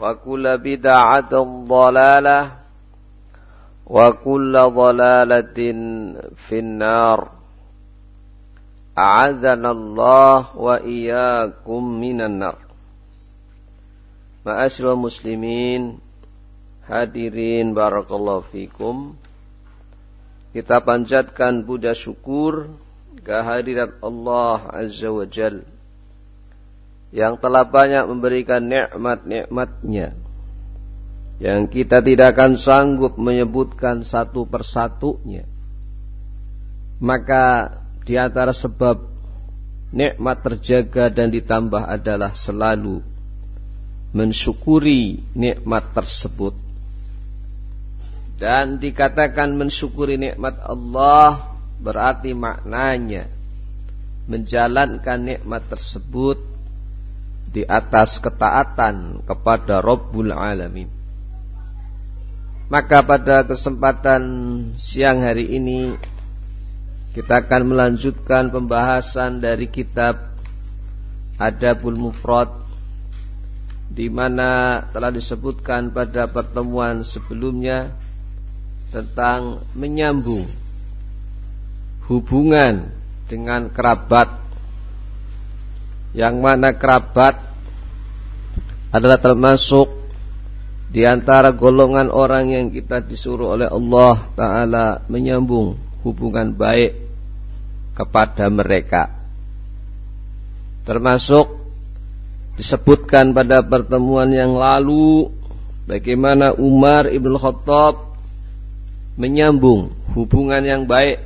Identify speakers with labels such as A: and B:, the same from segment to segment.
A: وكل بدعة ضلالة وكل ضلالة في النار أعاذنا الله وإياكم من النار Ma'asyiral muslimin Hadirin barakallahu fikum Kita panjatkan puja syukur kehadirat Allah Azza wa Jalla yang telah banyak memberikan nikmat-nikmatnya yang kita tidak akan sanggup menyebutkan satu persatunya. Maka di antara sebab nikmat terjaga dan ditambah adalah selalu mensyukuri nikmat tersebut. Dan dikatakan mensyukuri nikmat Allah berarti maknanya menjalankan nikmat tersebut di atas ketaatan kepada Rabbul Alamin. Maka pada kesempatan siang hari ini kita akan melanjutkan pembahasan dari kitab Adabul Mufrad di mana telah disebutkan pada pertemuan sebelumnya tentang menyambung hubungan dengan kerabat yang mana kerabat adalah termasuk di antara golongan orang yang kita disuruh oleh Allah Ta'ala menyambung hubungan baik kepada mereka. Termasuk disebutkan pada pertemuan yang lalu bagaimana Umar Ibn Khattab menyambung hubungan yang baik.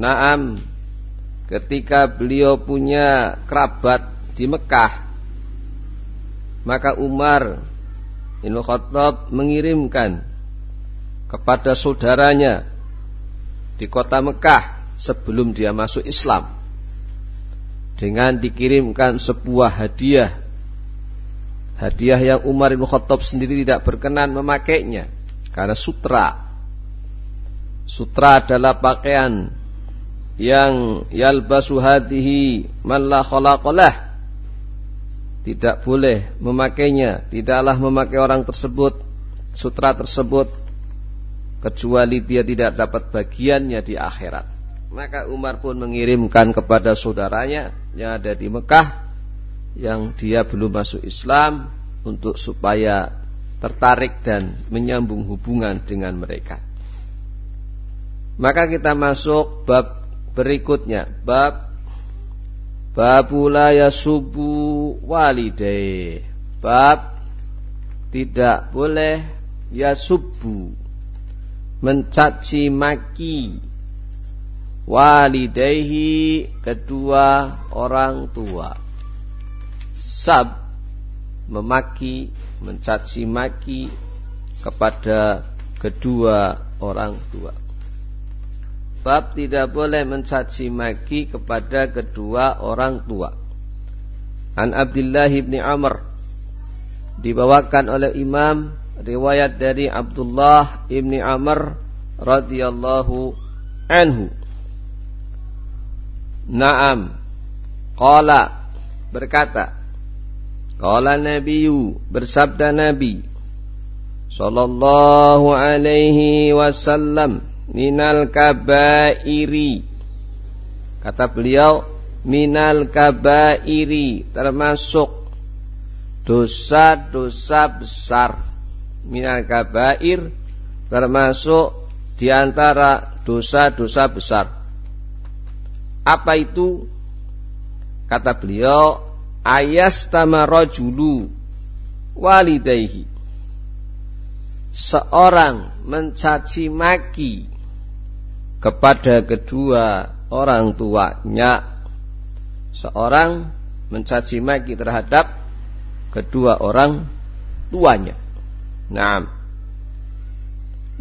A: Naam ketika beliau punya kerabat di Mekah maka Umar bin Khattab mengirimkan kepada saudaranya di kota Mekah sebelum dia masuk Islam dengan dikirimkan sebuah hadiah. Hadiah yang Umar bin Khattab sendiri tidak berkenan memakainya karena sutra. Sutra adalah pakaian yang yalbasu hadihi man la khalaqalah tidak boleh memakainya tidaklah memakai orang tersebut sutra tersebut kecuali dia tidak dapat bagiannya di akhirat. Maka Umar pun mengirimkan kepada saudaranya yang ada di Mekah yang dia belum masuk Islam untuk supaya tertarik dan menyambung hubungan dengan mereka. Maka kita masuk bab berikutnya bab babula yasubu walidai bab tidak boleh yasubu mencaci maki walidaihi kedua orang tua sab memaki, mencaci maki kepada kedua orang tua. Bab tidak boleh mencaci maki kepada kedua orang tua. An Abdullah bin Amr dibawakan oleh Imam riwayat dari Abdullah bin Amr radhiyallahu anhu. Naam. Qala berkata. Qala Nabiyu bersabda Nabi sallallahu alaihi wasallam minal kabairi. Kata beliau minal kabairi termasuk dosa-dosa besar. Minal kabair termasuk di antara dosa-dosa besar. Apa itu? Kata beliau ayastama rajulu walidayhi. Seorang mencaci maki kepada kedua orang tuanya seorang mencaci maki terhadap kedua orang tuanya nah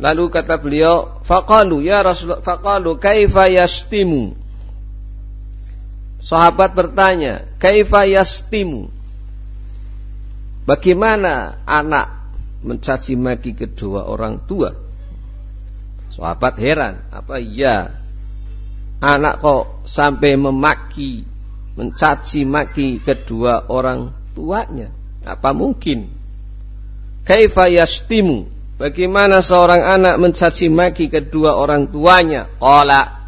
A: lalu kata beliau faqalu ya rasul faqalu kaifa yastimu Sahabat bertanya, "Kaifa yastimu?" Bagaimana anak mencaci maki kedua orang tua? Sahabat heran, apa iya anak kok sampai memaki, mencaci maki kedua orang tuanya? Apa mungkin? Kaifa yastimu? Bagaimana seorang anak mencaci maki kedua orang tuanya? Qala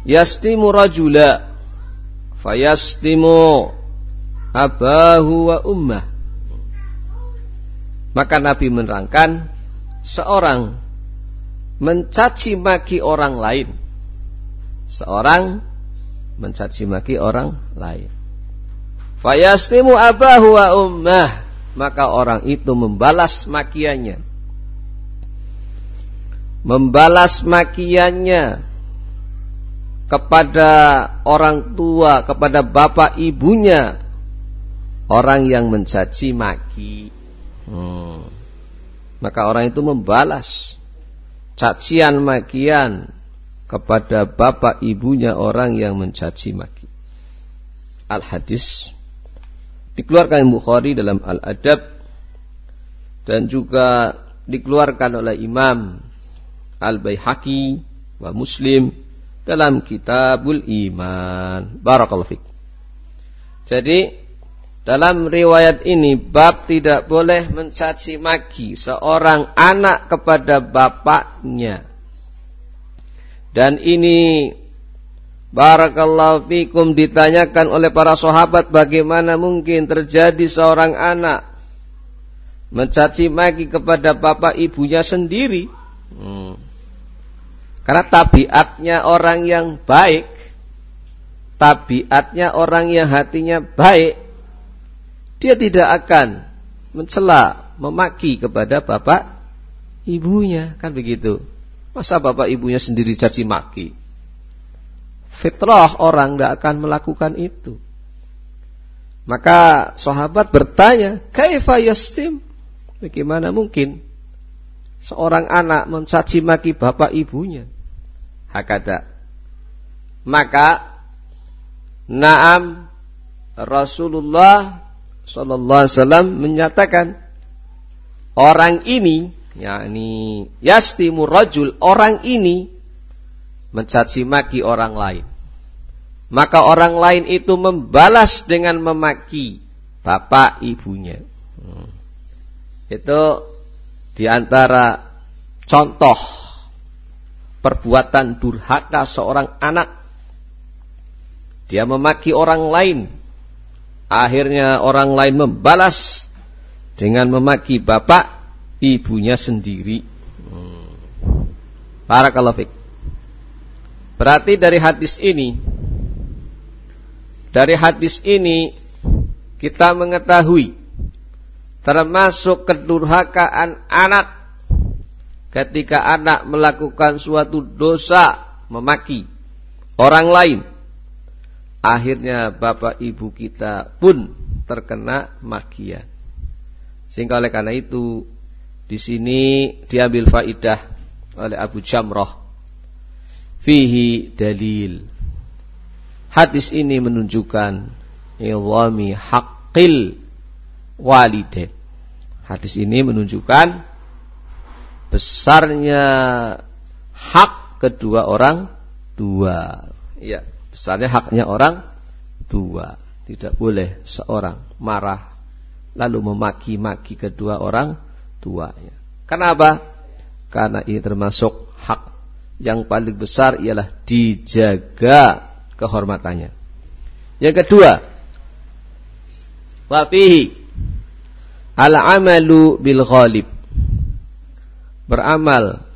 A: Yastimu rajula fayastimu abahu wa ummah maka Nabi menerangkan seorang mencaci maki orang lain. Seorang mencaci maki orang lain. Fayastimu abahu wa ummah. Maka orang itu membalas makiannya. Membalas makiannya kepada orang tua, kepada bapak ibunya, orang yang mencaci maki. Hmm. Maka orang itu membalas cacian makian kepada bapak ibunya orang yang mencaci maki. Al hadis dikeluarkan Bukhari dalam Al Adab dan juga dikeluarkan oleh Imam Al Baihaqi wa Muslim dalam kitabul iman. Barakallahu fik. Jadi dalam riwayat ini bab tidak boleh mencaci maki seorang anak kepada bapaknya. Dan ini Barakallahu fikum ditanyakan oleh para sahabat bagaimana mungkin terjadi seorang anak mencaci maki kepada bapak ibunya sendiri. Hmm. Karena tabiatnya orang yang baik, tabiatnya orang yang hatinya baik, dia tidak akan mencela, memaki kepada bapak ibunya, kan begitu. Masa bapak ibunya sendiri caci maki? Fitrah orang tidak akan melakukan itu. Maka sahabat bertanya, "Kaifa yastim?" Bagaimana mungkin seorang anak mencaci maki bapak ibunya. Hakada. Maka Naam Rasulullah sallallahu alaihi wasallam menyatakan orang ini yakni yastimu rajul orang ini mencaci maki orang lain. Maka orang lain itu membalas dengan memaki bapak ibunya. Hmm. Itu di antara contoh perbuatan durhaka seorang anak. Dia memaki orang lain. Akhirnya orang lain membalas dengan memaki bapak ibunya sendiri. Para hmm. kalafik. Berarti dari hadis ini dari hadis ini kita mengetahui termasuk kedurhakaan anak ketika anak melakukan suatu dosa memaki orang lain akhirnya bapak ibu kita pun terkena makian. Sehingga oleh karena itu di sini diambil faidah oleh Abu Jamrah. Fihi dalil. Hadis ini menunjukkan ilwami haqqil walidain. Hadis ini menunjukkan besarnya hak kedua orang tua. Ya, besarnya haknya orang tua. Tidak boleh seorang marah lalu memaki-maki kedua orang tuanya. Kenapa? Karena ini termasuk hak yang paling besar ialah dijaga kehormatannya. Yang kedua, wafihi al-amalu bil ghalib. Beramal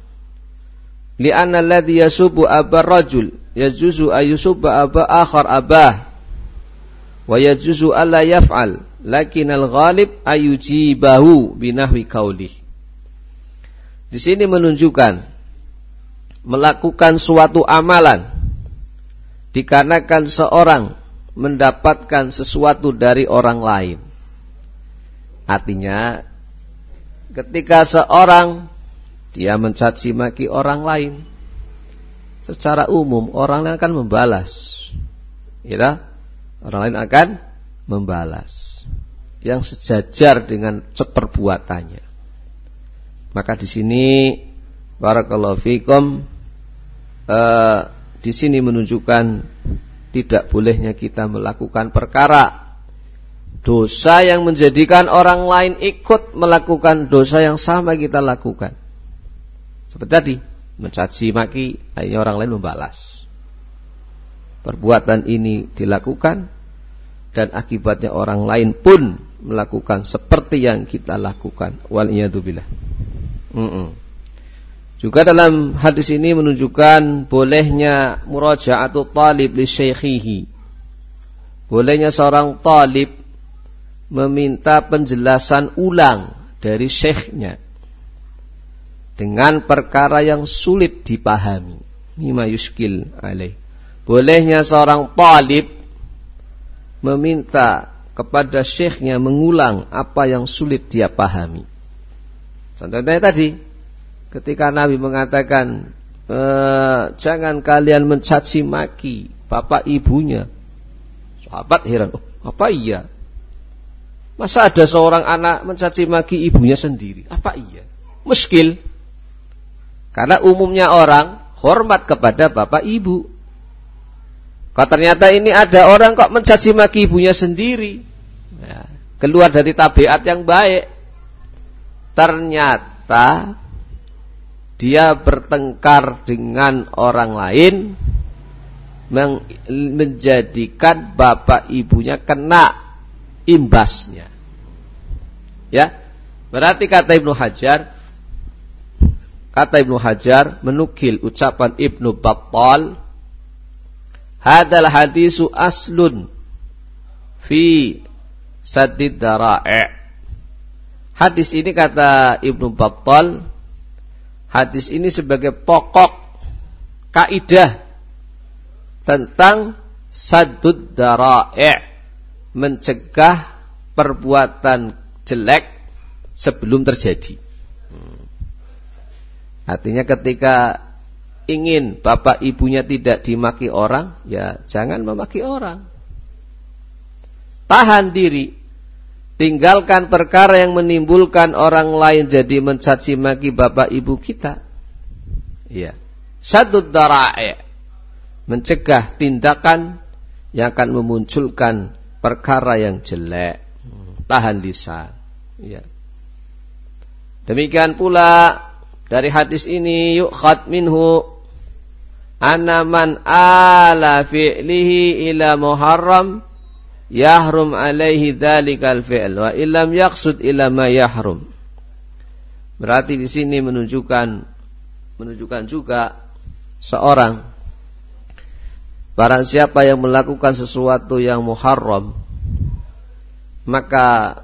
A: li'anna alladhi yasubu aba rajul yajuzu ayusuba aba akhar abah wa yajuzu alla yaf'al lakin al-ghalib ayujibahu binahwi kaulih. Di sini menunjukkan melakukan suatu amalan dikarenakan seorang mendapatkan sesuatu dari orang lain. Artinya ketika seorang dia mencaci maki orang lain secara umum orang lain akan membalas. Ya, orang lain akan membalas yang sejajar dengan perbuatannya. Maka di sini barakallahu fikum eh, di sini menunjukkan tidak bolehnya kita melakukan perkara dosa yang menjadikan orang lain ikut melakukan dosa yang sama kita lakukan. Seperti tadi, mencaci maki, akhirnya orang lain membalas. Perbuatan ini dilakukan dan akibatnya orang lain pun melakukan seperti yang kita lakukan. Waliyadzubillah. Mm -mm. Juga dalam hadis ini menunjukkan bolehnya muraja'atu talib li syekhihi. Bolehnya seorang talib meminta penjelasan ulang dari syekhnya dengan perkara yang sulit dipahami. Mima yuskil alaih. Bolehnya seorang talib meminta kepada syekhnya mengulang apa yang sulit dia pahami. Contohnya tadi, ketika Nabi mengatakan, e, jangan kalian mencaci maki bapak ibunya. Sahabat heran, oh, apa iya? Masa ada seorang anak mencaci maki ibunya sendiri? Apa iya? Muskil. Karena umumnya orang hormat kepada bapak ibu. Kok ternyata ini ada orang kok mencaci maki ibunya sendiri. Ya, keluar dari tabiat yang baik. Ternyata dia bertengkar dengan orang lain menjadikan bapak ibunya kena imbasnya. Ya. Berarti kata Ibnu Hajar kata Ibnu Hajar menukil ucapan Ibnu Battal Hadal hadisu aslun fi sadid dara'i. Hadis ini kata Ibnu Battal, hadis ini sebagai pokok kaidah tentang sadud dara'i, mencegah perbuatan jelek sebelum terjadi. Artinya ketika ingin bapak ibunya tidak dimaki orang, ya jangan memaki orang. Tahan diri. Tinggalkan perkara yang menimbulkan orang lain jadi mencaci maki bapak ibu kita. Ya. Syadud dara'i. Mencegah tindakan yang akan memunculkan perkara yang jelek. Tahan lisan. Ya. Demikian pula dari hadis ini yuk khat minhu anna man ala fi'lihi ila muharram yahrum alaihi dzalikal fi'l wa illam yaqsud ila ma yahrum. Berarti di sini menunjukkan menunjukkan juga seorang barang siapa yang melakukan sesuatu yang muharram maka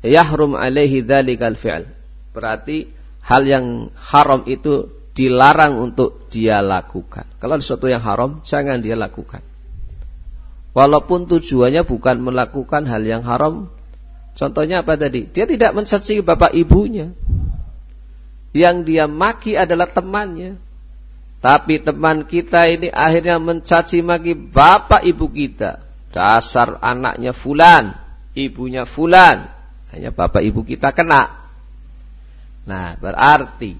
A: yahrum alaihi dzalikal fi'l. Berarti hal yang haram itu dilarang untuk dia lakukan. Kalau ada sesuatu yang haram, jangan dia lakukan. Walaupun tujuannya bukan melakukan hal yang haram. Contohnya apa tadi? Dia tidak mencaci bapak ibunya. Yang dia maki adalah temannya. Tapi teman kita ini akhirnya mencaci maki bapak ibu kita. Dasar anaknya fulan, ibunya fulan. Hanya bapak ibu kita kena. Nah, berarti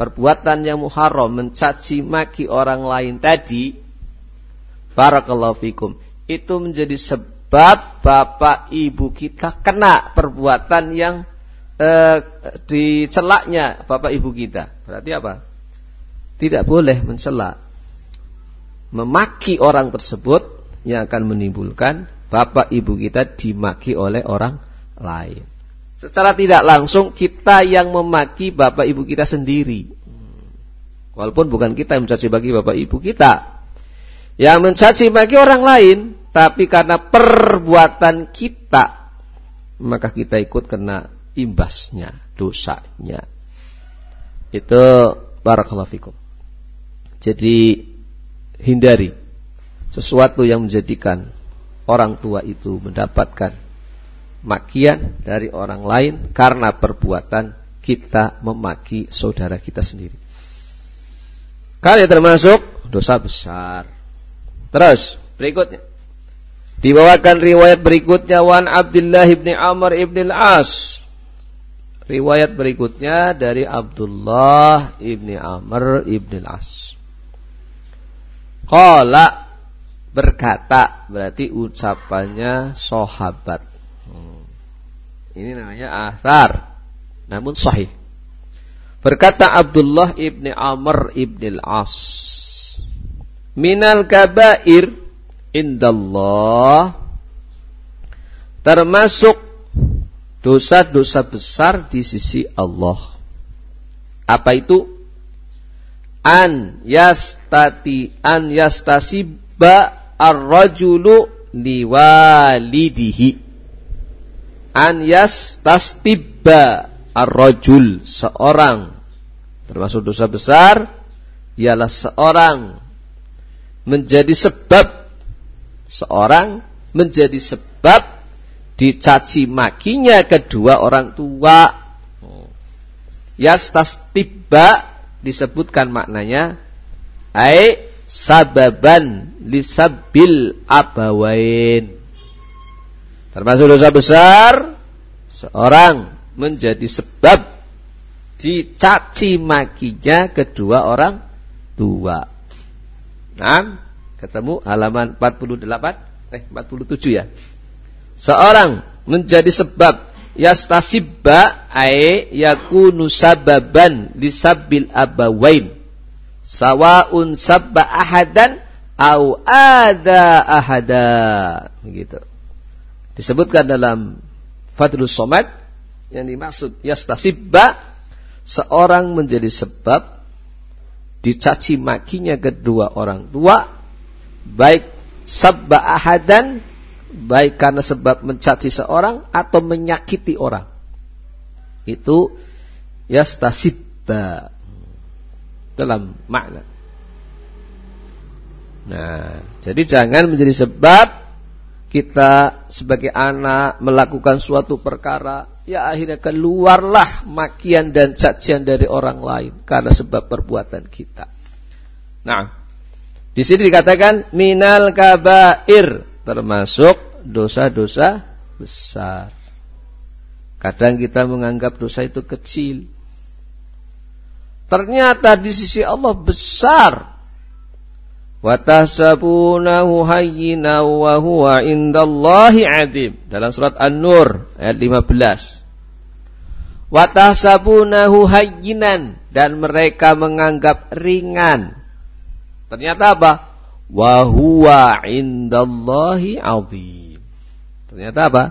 A: perbuatan yang muharram mencaci maki orang lain tadi Barakallahu fikum. Itu menjadi sebab bapak ibu kita kena perbuatan yang eh, dicelaknya bapak ibu kita. Berarti apa? Tidak boleh mencela. Memaki orang tersebut yang akan menimbulkan bapak ibu kita dimaki oleh orang lain. Secara tidak langsung kita yang memaki bapak ibu kita sendiri. Walaupun bukan kita yang mencaci bagi bapak ibu kita, yang mencaci bagi orang lain, tapi karena perbuatan kita, maka kita ikut kena imbasnya, dosanya. Itu barakallahu fikum. Jadi hindari sesuatu yang menjadikan orang tua itu mendapatkan makian dari orang lain karena perbuatan kita memaki saudara kita sendiri. Kalian termasuk dosa besar. Terus berikutnya dibawakan riwayat berikutnya wan Abdullah ibni Amr ibni Al-As. Riwayat berikutnya dari Abdullah ibni Amr ibni Al-As. Qala berkata berarti ucapannya sahabat. Ini namanya asar. Namun sahih. Berkata Abdullah ibni Amr ibni Al-As minal kabair indallah termasuk dosa-dosa besar di sisi Allah. Apa itu? An yastati an yastasiba ar-rajulu liwalidihi. An yastastibba ar-rajul seorang termasuk dosa besar ialah seorang menjadi sebab seorang menjadi sebab dicaci makinya kedua orang tua. Yastas tiba disebutkan maknanya ai sababan lisabil abawain. Termasuk dosa besar seorang menjadi sebab dicaci makinya kedua orang tua. Nah, ketemu halaman 48 eh 47 ya. Seorang menjadi sebab yastasibba ay yakunu sababan lisabil abawain sawaun sabba ahadan au ada ahada begitu disebutkan dalam Fadlus Somad yang dimaksud yastasibba seorang menjadi sebab dicaci makinya kedua orang tua baik sabba ahadan baik karena sebab mencaci seorang atau menyakiti orang. Itu yastasibba dalam makna. Nah jadi jangan menjadi sebab kita sebagai anak melakukan suatu perkara, ya akhirnya keluarlah makian dan cacian dari orang lain karena sebab perbuatan kita. Nah, di sini dikatakan minal kabair termasuk dosa-dosa besar. Kadang kita menganggap dosa itu kecil. Ternyata di sisi Allah besar Watahsabunahu hayyina wa huwa indallahi adim. Dalam surat An-Nur ayat 15. Watahsabunahu hayyinan dan mereka menganggap ringan. Ternyata apa? Wa huwa indallahi azim. Ternyata apa?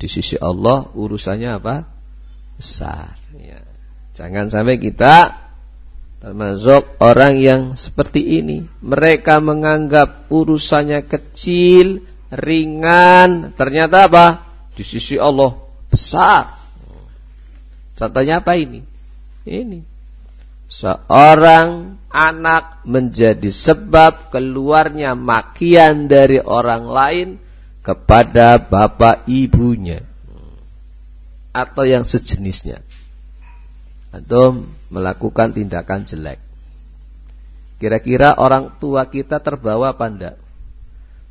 A: Di sisi Allah urusannya apa? Besar. Ya. Jangan sampai kita Termasuk orang yang seperti ini. Mereka menganggap urusannya kecil, ringan. Ternyata apa? Di sisi Allah besar. Contohnya apa ini? Ini. Seorang anak menjadi sebab keluarnya makian dari orang lain kepada bapak ibunya atau yang sejenisnya atau melakukan tindakan jelek. Kira-kira orang tua kita terbawa apa enggak?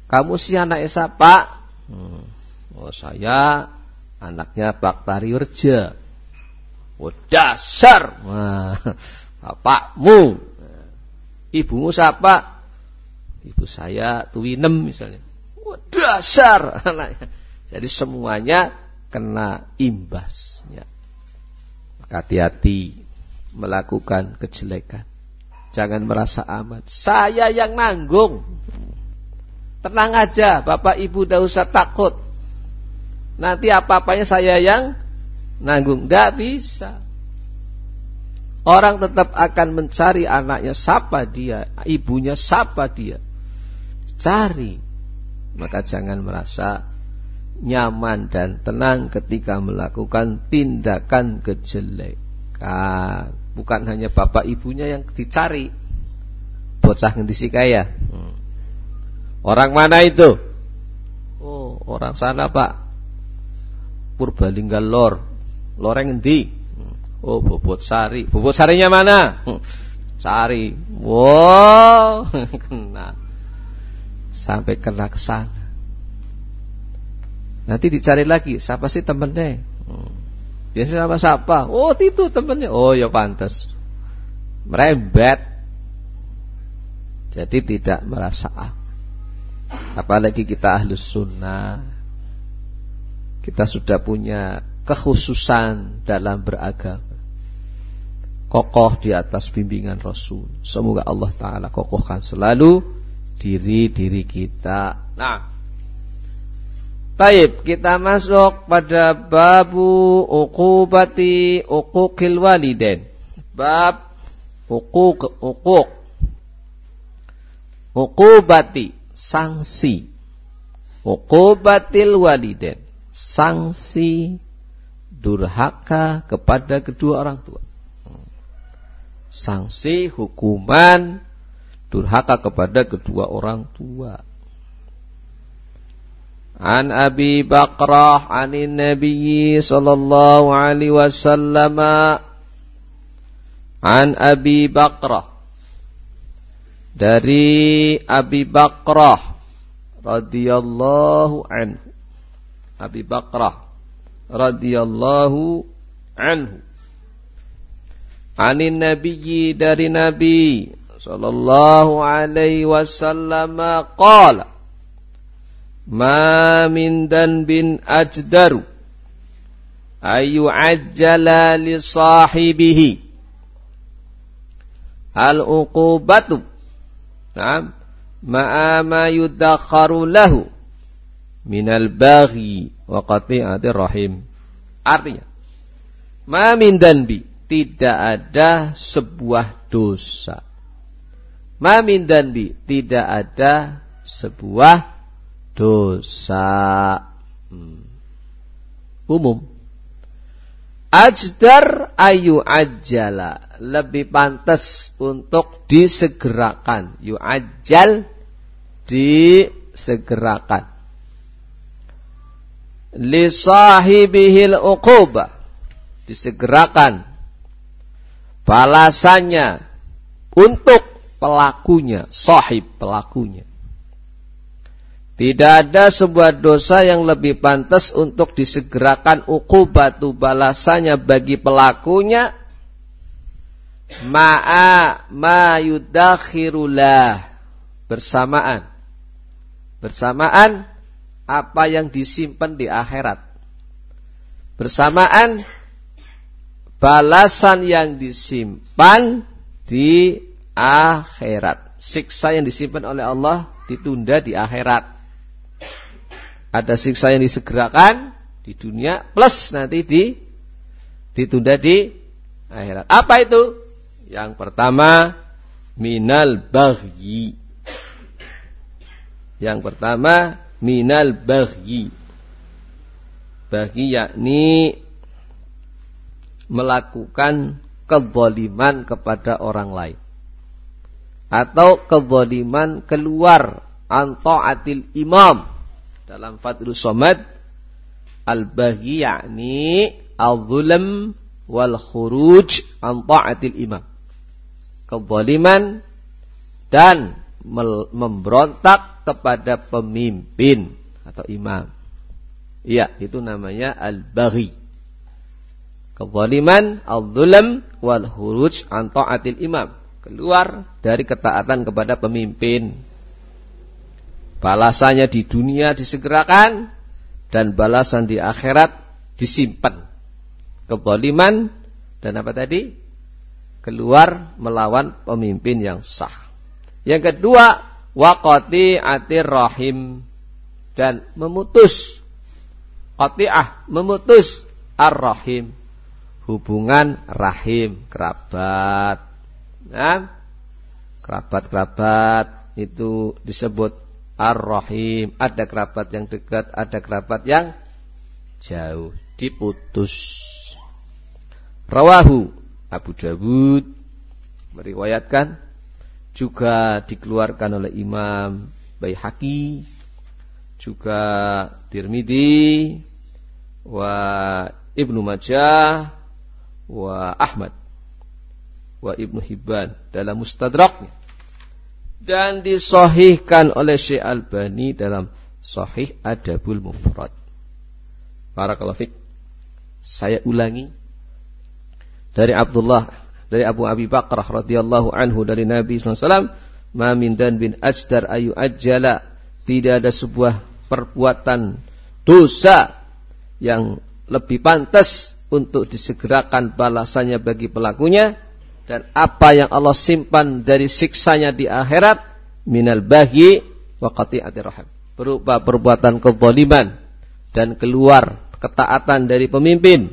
A: Kamu si anak siapa? Hmm. Oh saya anaknya Pak Tariurja. Oh dasar. Wah, bapakmu. Ibumu siapa? Ibu saya Tuwinem misalnya. Oh dasar anaknya. Jadi semuanya kena imbasnya. Hati-hati melakukan kejelekan. Jangan merasa aman. Saya yang nanggung. Tenang aja, Bapak Ibu tidak usah takut. Nanti apa-apanya saya yang nanggung. Tidak bisa. Orang tetap akan mencari anaknya siapa dia, ibunya siapa dia. Cari. Maka jangan merasa nyaman dan tenang ketika melakukan tindakan kejelekan. Bukan hanya bapak ibunya yang dicari. Bocah ngendisi kaya. Hmm. Orang mana itu? Oh, orang sana pak. Purbalingga lor. Loreng ngendi? Hmm. Oh, bobot sari. Bobot sarinya mana? Hmm. Sari. Wow, kena. Sampai kena ke sana. Nanti dicari lagi, siapa sih temennya? Hmm. Biasa sama siapa? Oh, itu temennya. Oh, ya pantas. Merembet. Jadi tidak merasa aman. Apalagi kita ahlus sunnah. Kita sudah punya kekhususan dalam beragama. Kokoh di atas bimbingan Rasul. Semoga Allah Ta'ala kokohkan selalu diri-diri kita. Nah, Baik, kita masuk pada babu uqubati uquqil waliden. Bab uquq uquq uqubati sanksi. Uqubatil waliden, sanksi durhaka kepada kedua orang tua. Sanksi hukuman durhaka kepada kedua orang tua. عن أبي بكرة عن النبي صلى الله عليه وسلم عن أبي بكرة dari Abi Bakrah radhiyallahu anhu Abi Bakrah radhiyallahu anhu Anin nabiyyi dari Nabi sallallahu alaihi wasallam qala ma min bin ajdaru ayu ajjala li sahibihi. Al uqubatu na'am ma'a ma yudakharu lahu minal baghi wa qati'atir rahim. Artinya ma min bi tidak ada sebuah dosa. Ma min bi tidak ada sebuah dosa hmm. umum. Ajdar ayu ajala lebih pantas untuk disegerakan. Yu ajal disegerakan. Li sahibihil disegerakan. Balasannya untuk pelakunya sahib pelakunya tidak ada sebuah dosa yang lebih pantas untuk disegerakan ukubatu balasannya bagi pelakunya. Ma'a ma yudakhirulah bersamaan. Bersamaan apa yang disimpan di akhirat. Bersamaan balasan yang disimpan di akhirat. Siksa yang disimpan oleh Allah ditunda di akhirat ada siksa yang disegerakan di dunia plus nanti di ditunda di akhirat. Apa itu? Yang pertama minal baghi. Yang pertama minal baghi. Baghi yakni melakukan kezaliman kepada orang lain. atau kezaliman keluar an ta'atil imam dalam Fathul Somad al-baghi yakni al-zulm wal khuruj an ta'atil imam kezaliman dan memberontak kepada pemimpin atau imam. Iya, itu namanya al-baghi. Kezaliman, al-zulam, wal huruj an ta'atil imam. Keluar dari ketaatan kepada pemimpin. Balasannya di dunia disegerakan dan balasan di akhirat disimpan. Kezaliman dan apa tadi? Keluar melawan pemimpin yang sah. Yang kedua, waqati atir rahim dan memutus qati'ah, memutus ar-rahim, hubungan rahim, kerabat. Nah, kerabat-kerabat itu disebut ar-rahim. Ada kerabat yang dekat, ada kerabat yang jauh, diputus. Rawahu Abu Dawud meriwayatkan juga dikeluarkan oleh Imam Baihaqi juga Tirmidzi wa Ibnu Majah wa Ahmad wa Ibnu Hibban dalam Mustadraknya dan disohihkan oleh Syekh Albani dalam Sahih Adabul Mufrad. Barakallahu fik. Saya ulangi dari Abdullah dari Abu Abi Bakrah radhiyallahu anhu dari Nabi SAW ma min dan bin ajdar ayu ajala tidak ada sebuah perbuatan dosa yang lebih pantas untuk disegerakan balasannya bagi pelakunya dan apa yang Allah simpan dari siksanya di akhirat minal bahi wa qati'atir rahim berupa perbuatan kezaliman dan keluar ketaatan dari pemimpin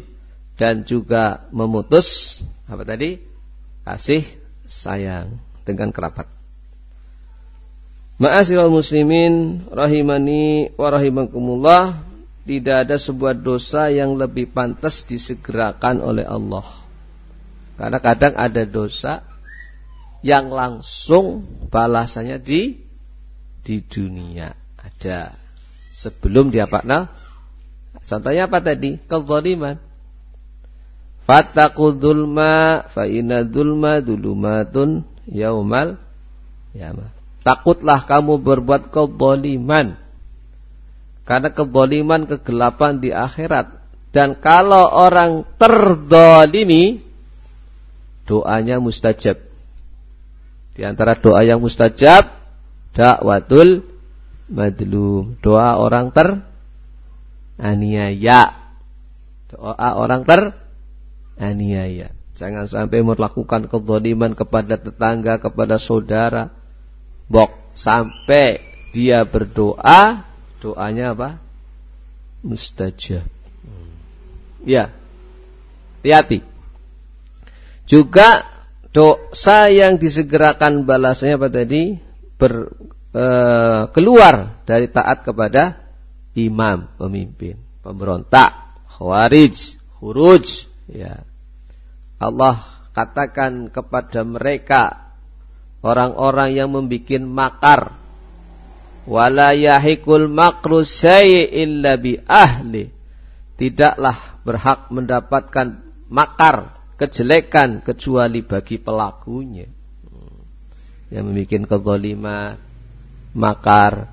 A: dan juga memutus apa tadi? Kasih sayang dengan kerabat. Ma'asyiral muslimin rahimani wa rahimakumullah tidak ada sebuah dosa yang lebih pantas disegerakan oleh Allah. Karena kadang ada dosa yang langsung balasannya di di dunia ada sebelum dia apa contohnya apa tadi kezaliman Fattaqu dzulma fa inna dzulma dulumatun yaumal yama. Takutlah kamu berbuat kezaliman. Karena kezaliman kegelapan di akhirat. Dan kalau orang terzalimi doanya mustajab. Di antara doa yang mustajab dakwatul madlum, doa orang teraniaya. Doa orang ter aniaya. Jangan sampai melakukan kezaliman kepada tetangga, kepada saudara. Bok sampai dia berdoa, doanya apa? Mustajab. Ya. Hati-hati. Juga dosa yang disegerakan balasannya apa tadi? Ber, e, keluar dari taat kepada imam, pemimpin, pemberontak, khawarij, huruj, Ya. Allah katakan kepada mereka orang-orang yang membuat makar wala yahikul makru illa bi ahli tidaklah berhak mendapatkan makar kejelekan kecuali bagi pelakunya yang membuat kezaliman makar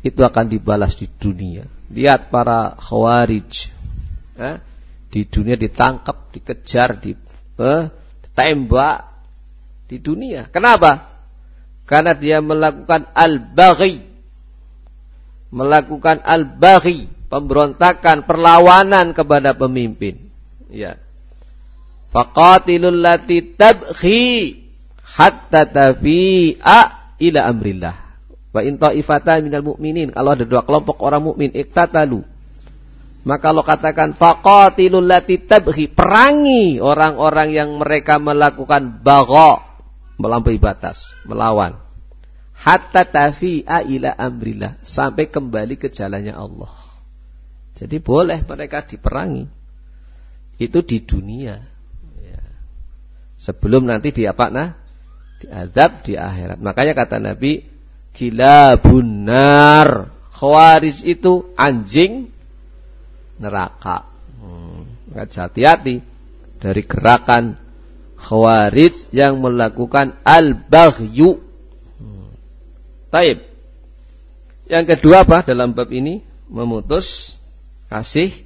A: itu akan dibalas di dunia lihat para khawarij eh? di dunia ditangkap, dikejar, di, eh, ditembak di dunia. Kenapa? Karena dia melakukan al-baghi. Melakukan al-baghi, pemberontakan, perlawanan kepada pemimpin. Ya. Faqatilul lati tabghi hatta tafi'a ila amrillah. Wa in ta'ifatan minal mu'minin. Kalau ada dua kelompok orang mukmin iktatalu maka Allah katakan faqatilul lati tabghi, perangi orang-orang yang mereka melakukan bagha, melampaui batas, melawan. Hatta tafi'a ila amrillah, sampai kembali ke jalannya Allah. Jadi boleh mereka diperangi. Itu di dunia. Sebelum nanti di apa nah? Diadab di akhirat. Makanya kata Nabi, gila bunar. Khawarij itu anjing neraka. Hmm, hati-hati dari gerakan khawarij yang melakukan al-baghyu. Hmm. Taib. Yang kedua apa dalam bab ini? Memutus kasih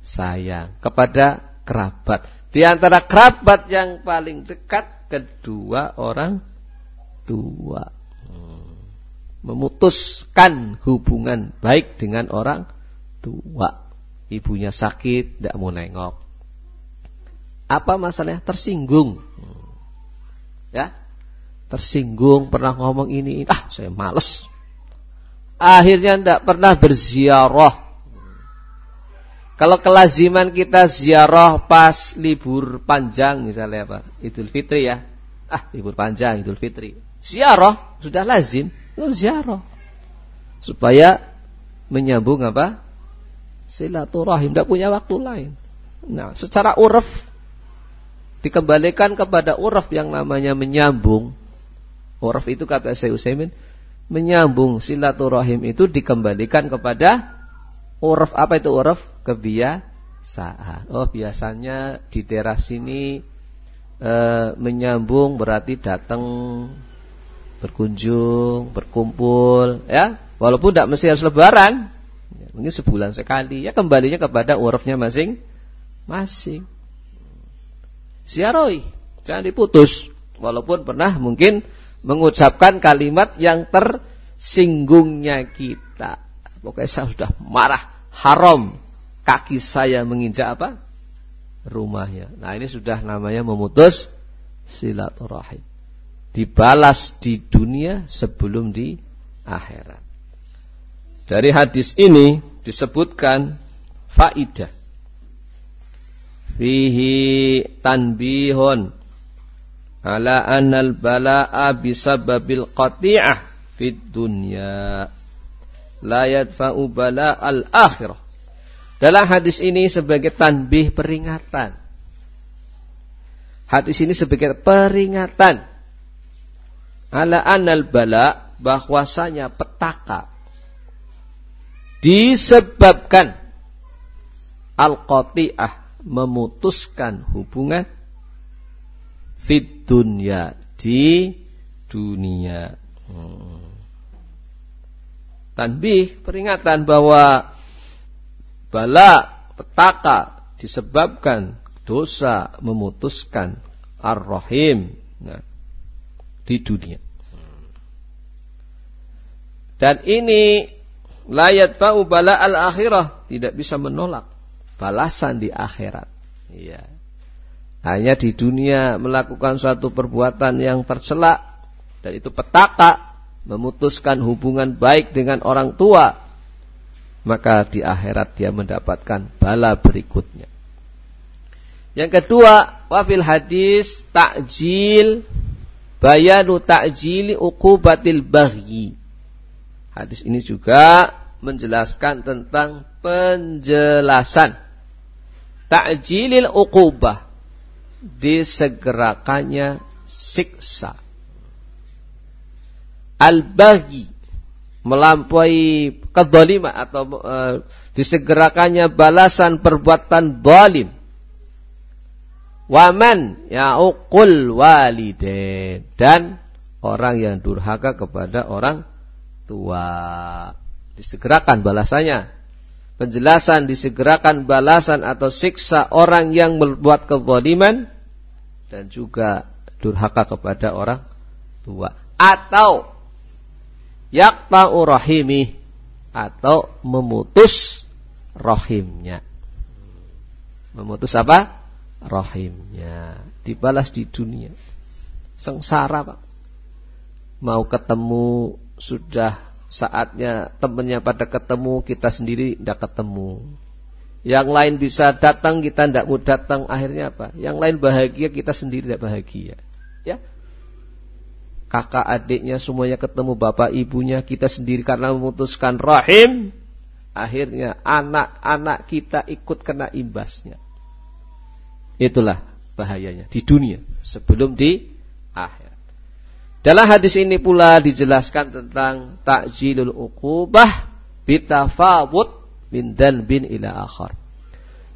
A: sayang kepada kerabat. Di antara kerabat yang paling dekat kedua orang tua. Memutuskan hubungan baik dengan orang tua. Ibunya sakit, tidak mau nengok. Apa masalahnya? Tersinggung. Ya, tersinggung pernah ngomong ini, ah saya males akhirnya tidak pernah berziarah. Kalau kelaziman kita ziarah pas libur panjang misalnya apa? Idul Fitri ya. Ah, libur panjang Idul Fitri. Ziarah sudah lazim, itu ziarah. Supaya menyambung apa? Silaturahim, tidak punya waktu lain. Nah, secara uraf dikembalikan kepada uraf yang namanya menyambung. Uraf itu kata Syekh Utsaimin menyambung silaturahim itu dikembalikan kepada uruf apa itu uruf kebiasaan. Oh biasanya di daerah sini e, menyambung berarti datang berkunjung, berkumpul, ya. Walaupun tidak mesti harus lebaran, ya, mungkin sebulan sekali. Ya kembalinya kepada urufnya masing-masing. Siaroi, jangan diputus. Walaupun pernah mungkin mengucapkan kalimat yang tersinggungnya kita. Pokoknya saya sudah marah, haram kaki saya menginjak apa? rumahnya. Nah, ini sudah namanya memutus silaturahim. Dibalas di dunia sebelum di akhirat. Dari hadis ini disebutkan faidah. Fihi tanbihun ala anal bala'a bisababil qati'ah fid dunya la yadfa'u bala'al akhirah dalam hadis ini sebagai tanbih peringatan hadis ini sebagai peringatan ala anal bala bahwasanya petaka disebabkan al-qati'ah memutuskan hubungan fit dunya di dunia. Hmm. Tanbih peringatan bahwa bala petaka disebabkan dosa memutuskan ar-rahim nah, di dunia. Dan ini layat fa'u bala al-akhirah tidak bisa menolak balasan di akhirat. Iya hanya di dunia melakukan suatu perbuatan yang tercela dan itu petaka memutuskan hubungan baik dengan orang tua maka di akhirat dia mendapatkan bala berikutnya. Yang kedua wafil hadis takjil bayanu takjili uqubatil baghi. Hadis ini juga menjelaskan tentang penjelasan. Takjilil uqubah disegerakannya siksa. Al-bagi melampaui kedoliman atau e, disegerakannya balasan perbuatan zalim. Waman ya'uqul walidain dan orang yang durhaka kepada orang tua. Disegerakan balasannya penjelasan disegerakan balasan atau siksa orang yang membuat kezaliman dan juga durhaka kepada orang tua atau yaqta'u rahimi atau memutus rahimnya memutus apa? Rahimnya dibalas di dunia. Sengsara Pak. Mau ketemu sudah saatnya temannya pada ketemu kita sendiri tidak ketemu. Yang lain bisa datang kita tidak mau datang. Akhirnya apa? Yang lain bahagia kita sendiri tidak bahagia kakak adiknya semuanya ketemu bapak ibunya kita sendiri karena memutuskan rahim. Akhirnya anak-anak kita ikut kena imbasnya. Itulah bahayanya di dunia sebelum di akhir Dalam hadis ini pula dijelaskan tentang takjilul uqubah bitafawut min dan bin ila akhar.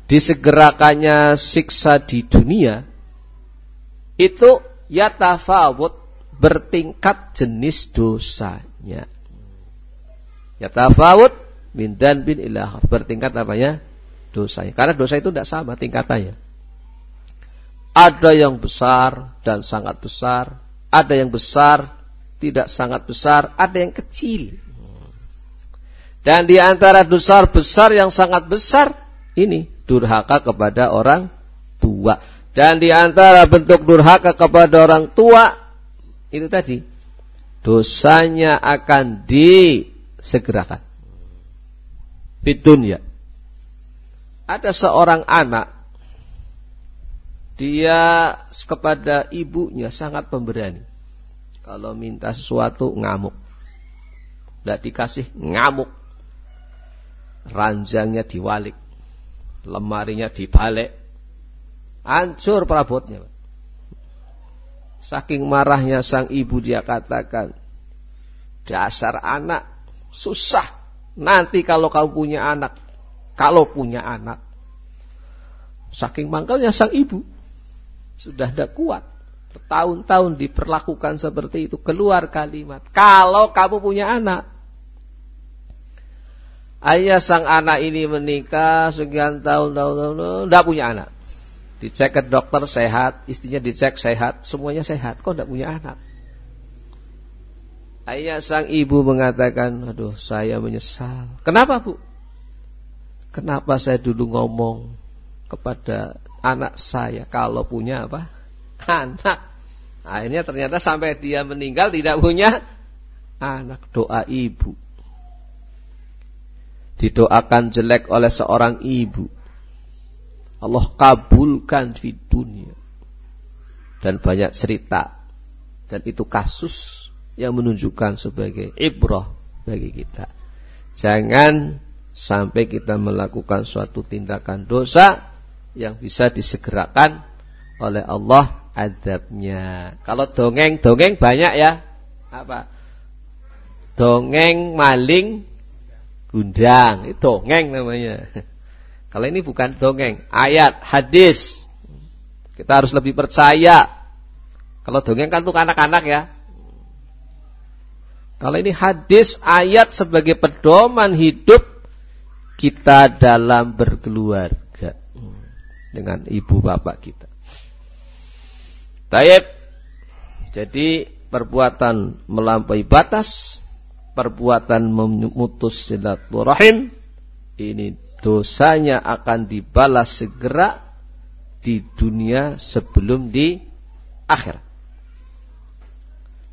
A: Disegerakannya siksa di dunia itu yatafawut bertingkat jenis dosanya. Yatafawut min dan bin ila akhar bertingkat apanya? dosanya. Karena dosa itu tidak sama tingkatannya. Ada yang besar dan sangat besar, ada yang besar, tidak sangat besar, ada yang kecil. Dan di antara dosa besar yang sangat besar, ini durhaka kepada orang tua. Dan di antara bentuk durhaka kepada orang tua, itu tadi, dosanya akan disegerakan. ya. Ada seorang anak dia kepada ibunya sangat pemberani. Kalau minta sesuatu ngamuk. Tidak dikasih ngamuk. Ranjangnya diwalik. Lemarinya dibalik. Hancur perabotnya. Saking marahnya sang ibu dia katakan. Dasar anak susah. Nanti kalau kamu punya anak. Kalau punya anak. Saking mangkalnya sang ibu sudah tidak kuat. Bertahun-tahun diperlakukan seperti itu. Keluar kalimat. Kalau kamu punya anak. Ayah sang anak ini menikah sekian tahun, tahun, tahun, tahun tidak punya anak. Dicek ke dokter sehat, istrinya dicek sehat, semuanya sehat. Kok tidak punya anak? Ayah sang ibu mengatakan, aduh saya menyesal. Kenapa bu? Kenapa saya dulu ngomong kepada anak saya kalau punya apa? Anak. Akhirnya ternyata sampai dia meninggal tidak punya anak. Doa ibu. Didoakan jelek oleh seorang ibu. Allah kabulkan di dunia. Dan banyak cerita. Dan itu kasus yang menunjukkan sebagai ibrah bagi kita. Jangan sampai kita melakukan suatu tindakan dosa yang bisa disegerakan oleh Allah adabnya. Kalau dongeng-dongeng banyak ya. Apa? Dongeng maling gundang, itu dongeng namanya. Kalau ini bukan dongeng, ayat, hadis. Kita harus lebih percaya. Kalau dongeng kan untuk anak-anak ya. Kalau ini hadis, ayat sebagai pedoman hidup kita dalam berkeluarga dengan ibu bapak kita. Taib. Jadi perbuatan melampaui batas, perbuatan memutus silaturahim, ini dosanya akan dibalas segera di dunia sebelum di akhirat.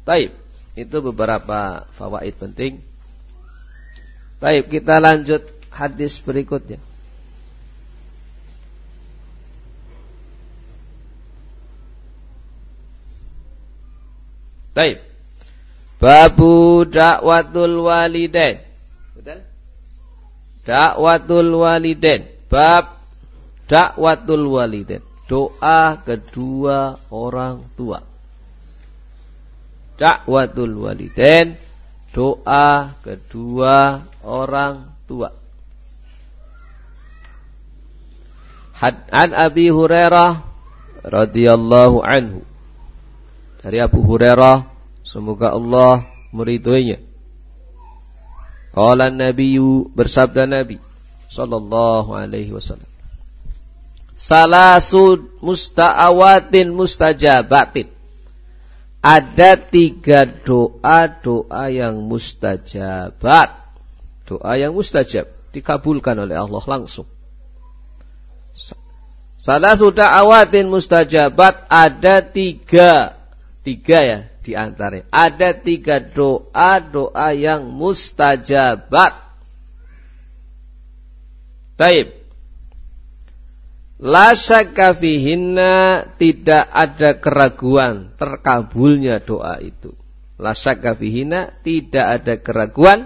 A: Baik, itu beberapa fawaid penting. Baik, kita lanjut hadis berikutnya. Baik. Babu dakwatul walidain. Dakwatul walidain. Bab dakwatul walidain. Doa kedua orang tua. Dakwatul walidain. Doa kedua orang tua. Had an Abi Hurairah radhiyallahu anhu dari Abu Hurairah semoga Allah meridhoinya. Qala Nabi bersabda Nabi sallallahu alaihi wasallam. Salasu musta'awatin mustajabatin. Ada tiga doa-doa yang mustajabat. Doa yang mustajab dikabulkan oleh Allah langsung. Salah sudah awatin mustajabat ada tiga Tiga ya di antaranya. Ada tiga doa-doa yang mustajabat. Taib. La syakka tidak ada keraguan terkabulnya doa itu. La syakka tidak ada keraguan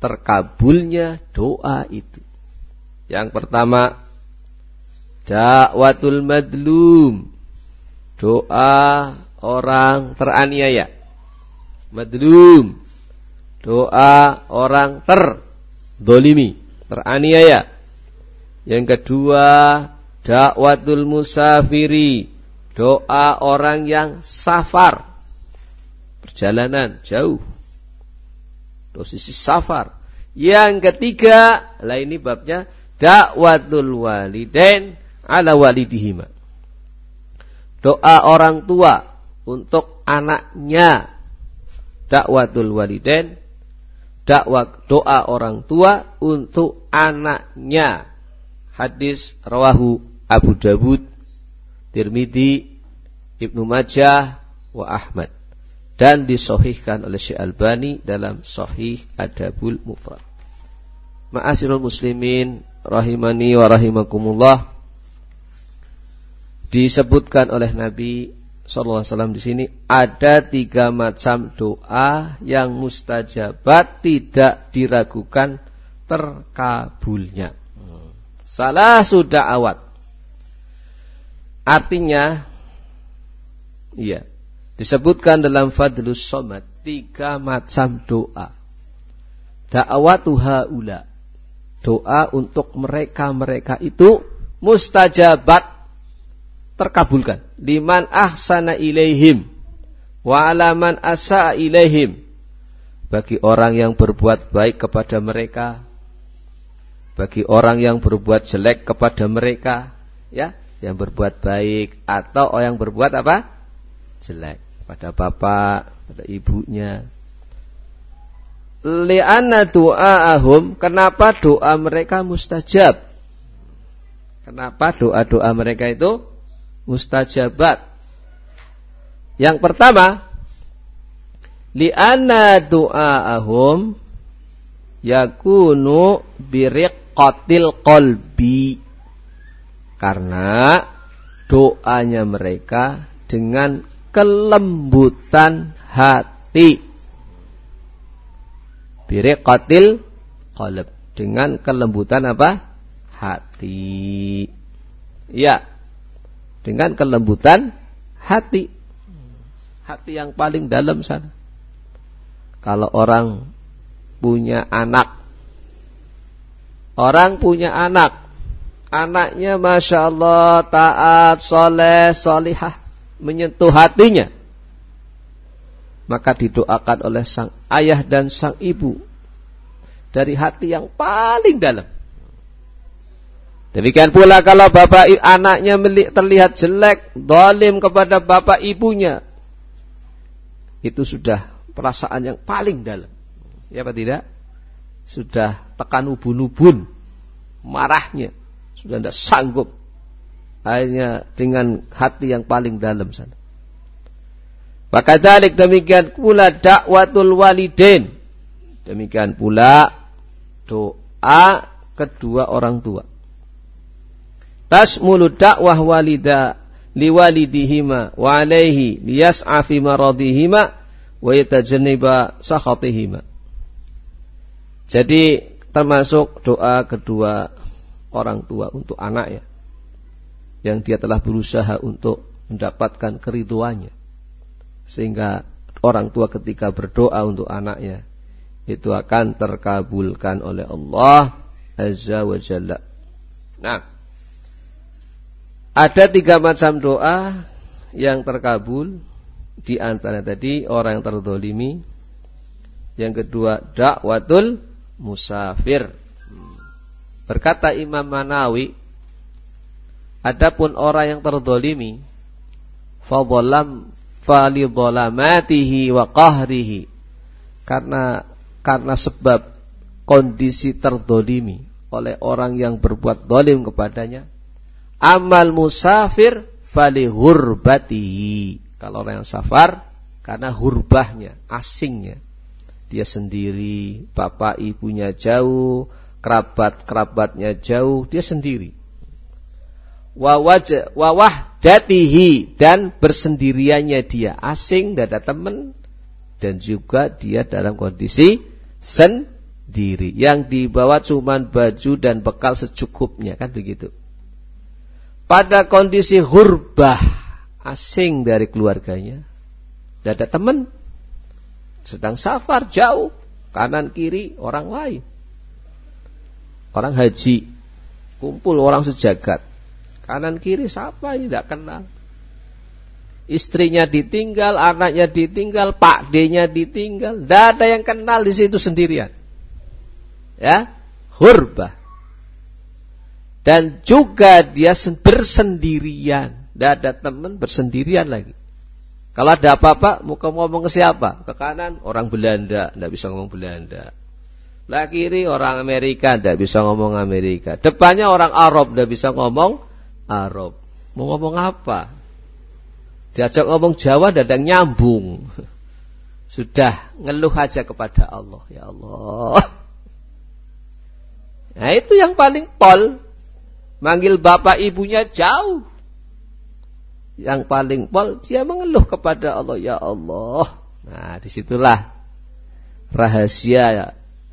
A: terkabulnya doa itu. Yang pertama dakwatul madlum. Doa orang teraniaya. madlum. Doa orang terdolimi, teraniaya. Yang kedua, dakwatul musafiri. Doa orang yang safar. Perjalanan jauh. Posisi safar. Yang ketiga, lah ini babnya dakwatul walidain ala walidihima. Doa orang tua untuk anaknya. Dakwatul walidain dakwah doa orang tua untuk anaknya. Hadis rawahu Abu Dawud, Tirmidzi, Ibnu Majah wa Ahmad dan disohihkan oleh Syekh Albani dalam Sahih Adabul Mufrad. Ma'asirul muslimin rahimani wa rahimakumullah disebutkan oleh Nabi Sallallahu Alaihi Wasallam di sini ada tiga macam doa yang mustajabat tidak diragukan terkabulnya. Salah sudah awat. Artinya, iya, Disebutkan dalam Fadlus Somad tiga macam doa. Da'awatu haula. Doa untuk mereka-mereka itu mustajabat terkabulkan. Liman ahsana ilaihim wa alaman asa ilaihim. Bagi orang yang berbuat baik kepada mereka, bagi orang yang berbuat jelek kepada mereka, ya, yang berbuat baik atau yang berbuat apa? jelek pada bapak, pada ibunya. Li'anna doa'ahum, kenapa doa mereka mustajab? Kenapa doa-doa mereka itu mustajabat? Yang pertama, li'anna doa'ahum yakunu biriqatil qalbi. Karena doanya mereka dengan kelembutan hati. Biriqatil qalb. Dengan kelembutan apa? Hati. Ya. Dengan kelembutan hati. Hati yang paling dalam sana. Kalau orang punya anak. Orang punya anak. Anaknya Masya Allah taat, soleh, solihah menyentuh hatinya maka didoakan oleh sang ayah dan sang ibu dari hati yang paling dalam. Demikian pula kalau bapak anaknya terlihat jelek, dolim kepada bapak ibunya, itu sudah perasaan yang paling dalam. Ya apa tidak? Sudah tekan ubun-ubun, marahnya, sudah tidak sanggup Akhirnya dengan hati yang paling dalam sana. Maka dalik demikian pula dakwatul walidin. Demikian pula doa kedua orang tua. Tasmulu dakwah walida liwalidihima wa alaihi liyas'a fi maradihima wa yatajanniba sakhatihima. Jadi termasuk doa kedua orang tua untuk anak ya yang dia telah berusaha untuk mendapatkan keriduannya. Sehingga orang tua ketika berdoa untuk anaknya itu akan terkabulkan oleh Allah Azza wa Jalla. Nah, ada tiga macam doa yang terkabul di antara tadi orang yang terdolimi. Yang kedua dakwatul musafir. Berkata Imam Manawi Adapun orang yang terdolimi Fadhalam Falidhalamatihi wa qahrihi Karena Karena sebab Kondisi terdolimi Oleh orang yang berbuat dolim kepadanya Amal musafir Fali hurbatihi Kalau orang yang safar Karena hurbahnya, asingnya. Dia sendiri Bapak ibunya jauh Kerabat-kerabatnya jauh Dia sendiri. Wawah datihi dan bersendiriannya dia. Asing tidak ada teman dan juga dia dalam kondisi sendiri. Yang dibawa cuma baju dan bekal secukupnya kan begitu pada kondisi hurbah asing dari keluarganya tidak ada teman sedang safar jauh, kanan kiri orang lain. Orang haji, kumpul orang sejagat. Kanan kiri siapa ini tidak kenal. Istrinya ditinggal, anaknya ditinggal, pak D-nya ditinggal. Tidak ada yang kenal di situ sendirian. Ya, hurbah. Dan juga dia bersendirian. Tidak ada teman bersendirian lagi. Kalau ada apa-apa, mau ngomong ke siapa? Ke kanan, orang Belanda, tidak bisa ngomong Belanda. Lah kiri, orang Amerika, tidak bisa ngomong Amerika. Depannya orang Arab, tidak bisa ngomong Arab. Mau ngomong apa? Diajak ngomong Jawa dadang nyambung. Sudah ngeluh aja kepada Allah, ya Allah. Nah itu yang paling pol. Manggil bapak ibunya jauh. Yang paling pol dia mengeluh kepada Allah, ya Allah. Nah di situlah rahasia ya.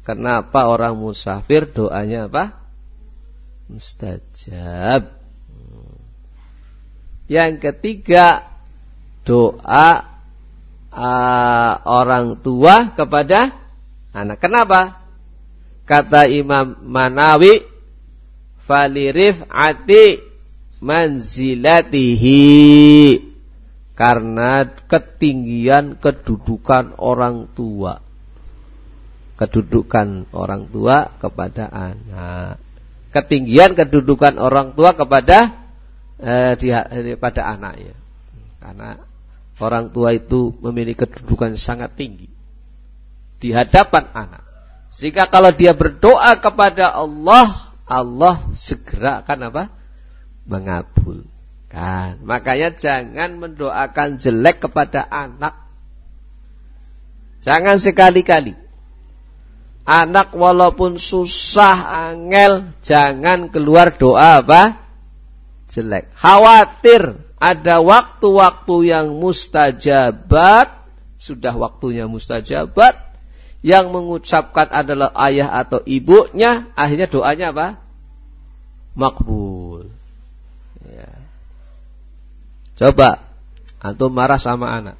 A: Kenapa orang musafir doanya apa? Mustajab. Yang ketiga, doa uh, orang tua kepada anak. Kenapa? Kata Imam Manawi, falirif ati manzilatihi karena ketinggian kedudukan orang tua. Kedudukan orang tua kepada anak. Ketinggian kedudukan orang tua kepada eh, di, pada anaknya. Karena orang tua itu memiliki kedudukan sangat tinggi di hadapan anak. Sehingga kalau dia berdoa kepada Allah, Allah segera akan apa? Mengabulkan. Makanya jangan mendoakan jelek kepada anak. Jangan sekali-kali. Anak walaupun susah, angel, jangan keluar doa apa? jelek. Khawatir ada waktu-waktu yang mustajabat, sudah waktunya mustajabat, yang mengucapkan adalah ayah atau ibunya, akhirnya doanya apa? Makbul. Ya. Coba, antum marah sama anak.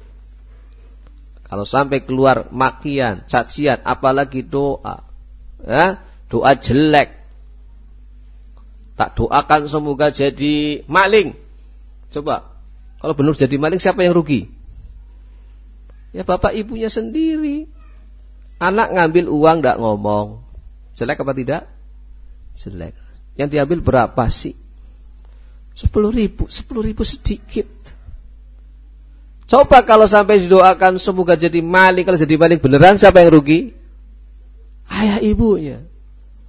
A: Kalau sampai keluar makian, cacian, apalagi doa. Ya, doa jelek, Tak doakan semoga jadi maling. Coba, kalau benar jadi maling siapa yang rugi? Ya bapak ibunya sendiri. Anak ngambil uang tidak ngomong. Jelek apa tidak? Jelek. Yang diambil berapa sih? Sepuluh ribu. Sepuluh ribu sedikit. Coba kalau sampai didoakan semoga jadi maling. Kalau jadi maling beneran siapa yang rugi? Ayah ibunya.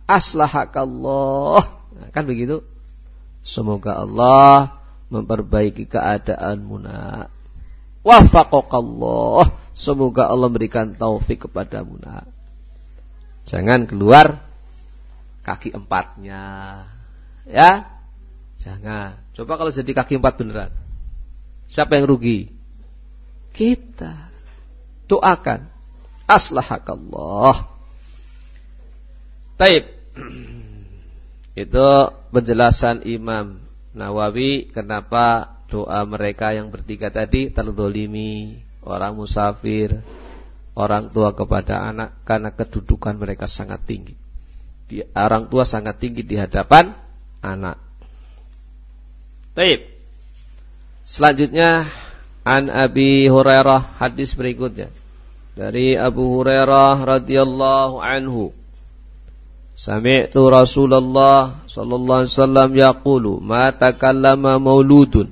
A: Aslahakallah kan begitu? Semoga Allah memperbaiki keadaan nak. Wafaqakallah. Semoga Allah berikan taufik kepada nak. Jangan keluar kaki empatnya. Ya. Jangan. Coba kalau jadi kaki empat beneran. Siapa yang rugi? Kita. Doakan. Aslahakallah. Taib. Itu penjelasan Imam Nawawi kenapa doa mereka yang bertiga tadi terdolimi orang musafir, orang tua kepada anak karena kedudukan mereka sangat tinggi. Di, orang tua sangat tinggi di hadapan anak. Taib. Selanjutnya an Abi Hurairah hadis berikutnya dari Abu Hurairah radhiyallahu anhu Sami'tu Rasulullah sallallahu alaihi wasallam yaqulu ma takallama mauludun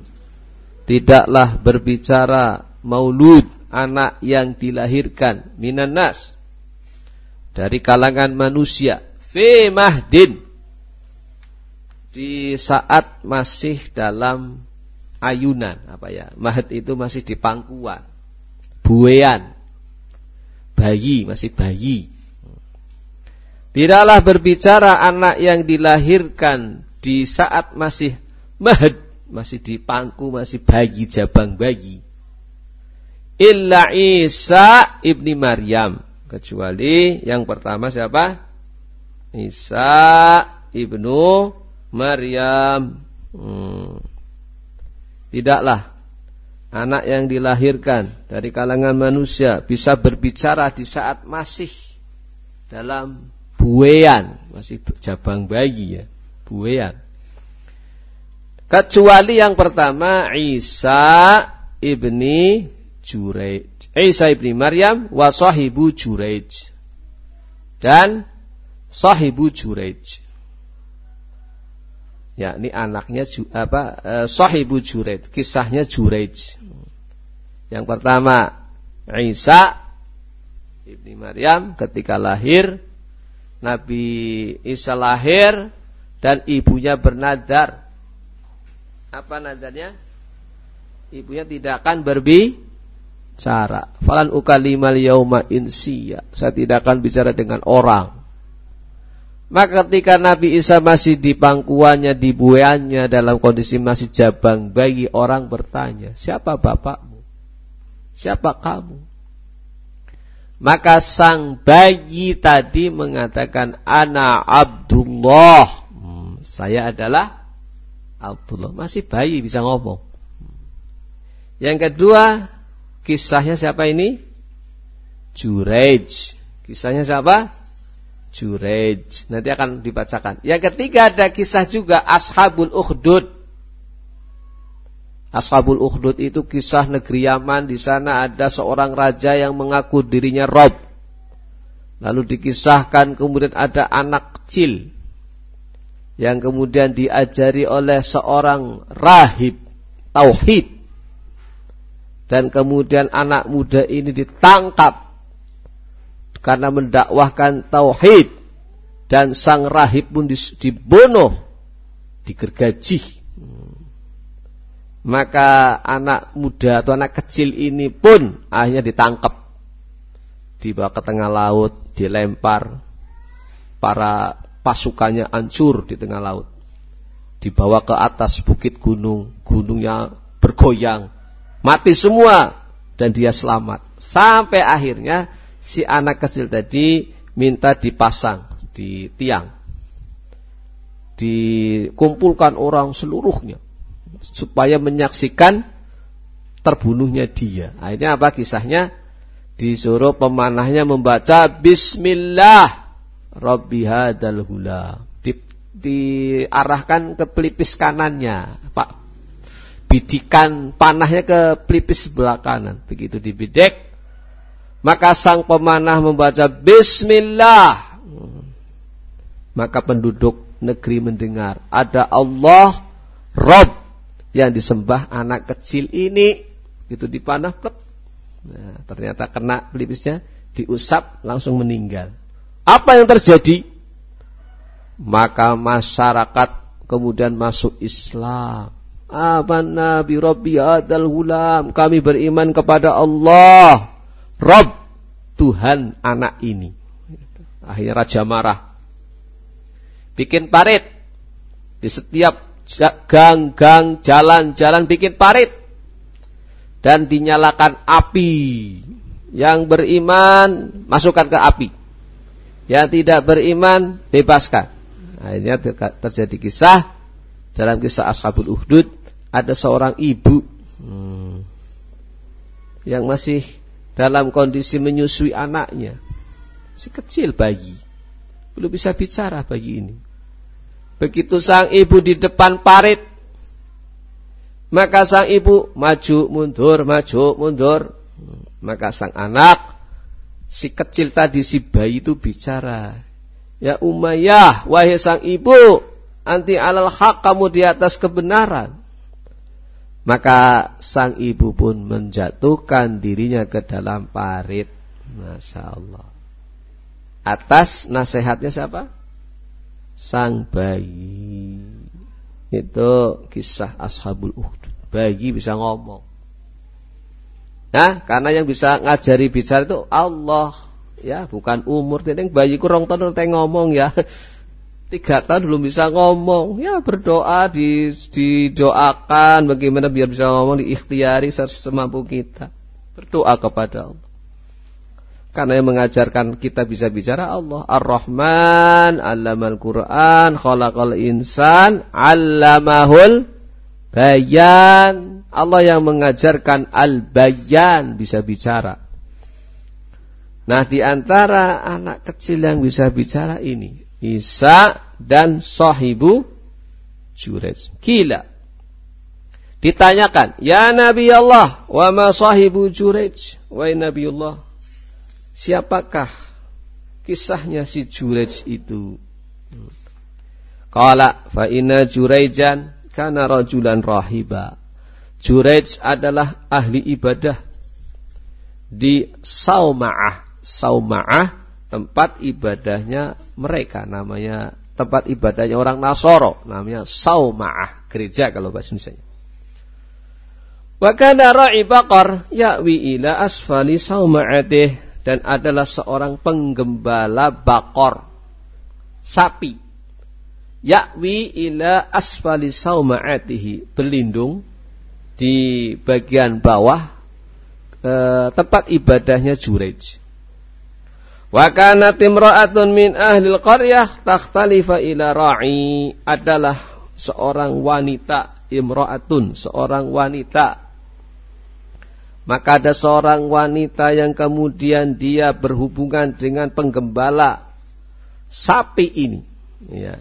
A: tidaklah berbicara maulud anak yang dilahirkan minan nas. Dari kalangan manusia fi mahdin. Di saat masih dalam ayunan apa ya mahd itu masih di pangkuan buean. Bayi masih bayi. Tidaklah berbicara anak yang dilahirkan di saat masih mahd, masih di pangku, masih bayi, jabang bayi. Illa Isa ibni Maryam. Kecuali yang pertama siapa? Isa ibnu Maryam. Hmm. Tidaklah anak yang dilahirkan dari kalangan manusia bisa berbicara di saat masih dalam buean, masih jabang bayi ya, buean. Kecuali yang pertama Isa ibni Jurej. Isa ibni Maryam wa sahibu Jurej. Dan sahibu Jurej. Ya, ini anaknya apa? Eh, sahibu Jurej, kisahnya Jurej. Yang pertama Isa ibni Maryam ketika lahir Nabi Isa lahir dan ibunya bernadar apa nadarnya? Ibunya tidak akan berbicara. Falan ukalimal yauma insiya. Saya tidak akan bicara dengan orang. Maka ketika Nabi Isa masih di pangkuannya, di buayannya dalam kondisi masih jabang bayi, orang bertanya, siapa bapakmu? Siapa kamu? Maka sang bayi tadi mengatakan, Ana Abdullah. Hmm, saya adalah Abdullah. Masih bayi bisa ngomong. Yang kedua, kisahnya siapa ini? Jurej. Kisahnya siapa? Jurej. Nanti akan dibacakan. Yang ketiga ada kisah juga Ashabul Ukhdud. Ashabul Ukhdud itu kisah negeri Yaman. Di sana ada seorang raja yang mengaku dirinya Rob. Lalu dikisahkan kemudian ada anak kecil yang kemudian diajari oleh seorang rahib tauhid dan kemudian anak muda ini ditangkap karena mendakwahkan tauhid. Dan sang rahib pun dibunuh digergaji. Maka anak muda atau anak kecil ini pun akhirnya ditangkap. Dibawa ke tengah laut dilempar. Para pasukannya hancur di tengah laut. Dibawa ke atas bukit gunung, gunungnya bergoyang, mati semua dan dia selamat. Sampai akhirnya si anak kecil tadi minta dipasang di tiang. Dikumpulkan orang seluruhnya supaya menyaksikan terbunuhnya dia. Akhirnya apa kisahnya? Disuruh pemanahnya membaca Bismillah Rabbi hadal hula. Di, diarahkan ke pelipis kanannya, Pak. Bidikan panahnya ke pelipis sebelah kanan. Begitu dibidek, maka sang pemanah membaca Bismillah. Maka penduduk negeri mendengar ada Allah Rob yang disembah anak kecil ini. Itu dipanah plek. Nah, ternyata kena pelipisnya diusap langsung meninggal. Apa yang terjadi? Maka masyarakat kemudian masuk Islam. Amanna bi rabbi adal hulam. Kami beriman kepada Allah. Rob Tuhan anak ini. Akhirnya raja marah. Bikin parit. Di setiap gang-gang, jalan-jalan bikin parit. Dan dinyalakan api. Yang beriman masukkan ke api yang tidak beriman bebaskan. Akhirnya terjadi kisah dalam kisah Ashabul Uhdud ada seorang ibu hmm, yang masih dalam kondisi menyusui anaknya. Si kecil bayi. Belum bisa bicara bayi ini. Begitu sang ibu di depan parit maka sang ibu maju mundur, maju mundur. Maka sang anak si kecil tadi si bayi itu bicara. Ya Umayyah, wahai sang ibu, anti alal hak kamu di atas kebenaran. Maka sang ibu pun menjatuhkan dirinya ke dalam parit. Masya Allah. Atas nasihatnya siapa? Sang bayi. Itu kisah Ashabul Uhdud. Bayi bisa ngomong. Nah, karena yang bisa ngajari bicara itu Allah. Ya, bukan umur. Tideng bayi kurang tahun ngomong ya. Tiga tahun belum bisa ngomong. Ya, berdoa, di, didoakan bagaimana biar bisa ngomong, diikhtiari semampu kita. Berdoa kepada Allah. Karena yang mengajarkan kita bisa bicara Allah. Ar-Rahman, Allamal Quran, Khalaqal Insan, Allamahul Bayan. Allah yang mengajarkan al-bayan bisa bicara. Nah, di antara anak kecil yang bisa bicara ini Isa dan sahibu Jurej. Kila. Ditanyakan, "Ya Nabi Allah, wa ma sahibu Jurej?" Wahai Nabi Allah, siapakah kisahnya si Jurej itu? Qala fa inna Juraijan kana rajulan rahiba. Jurej adalah ahli ibadah di Sauma'ah. Sauma'ah tempat ibadahnya mereka namanya tempat ibadahnya orang Nasoro namanya Sauma'ah gereja kalau bahasa Indonesia. Wa kana ra'i baqar ya'wi ila asfali sauma'atih dan adalah seorang penggembala bakor sapi yakwi ila asfali sauma'atihi berlindung di bagian bawah e, tempat ibadahnya Jurej. Wa kanat imra'atun min ahli qaryah takhtalifa ila ra'i. Adalah seorang wanita imra'atun seorang wanita. Maka ada seorang wanita yang kemudian dia berhubungan dengan penggembala sapi ini. Ya.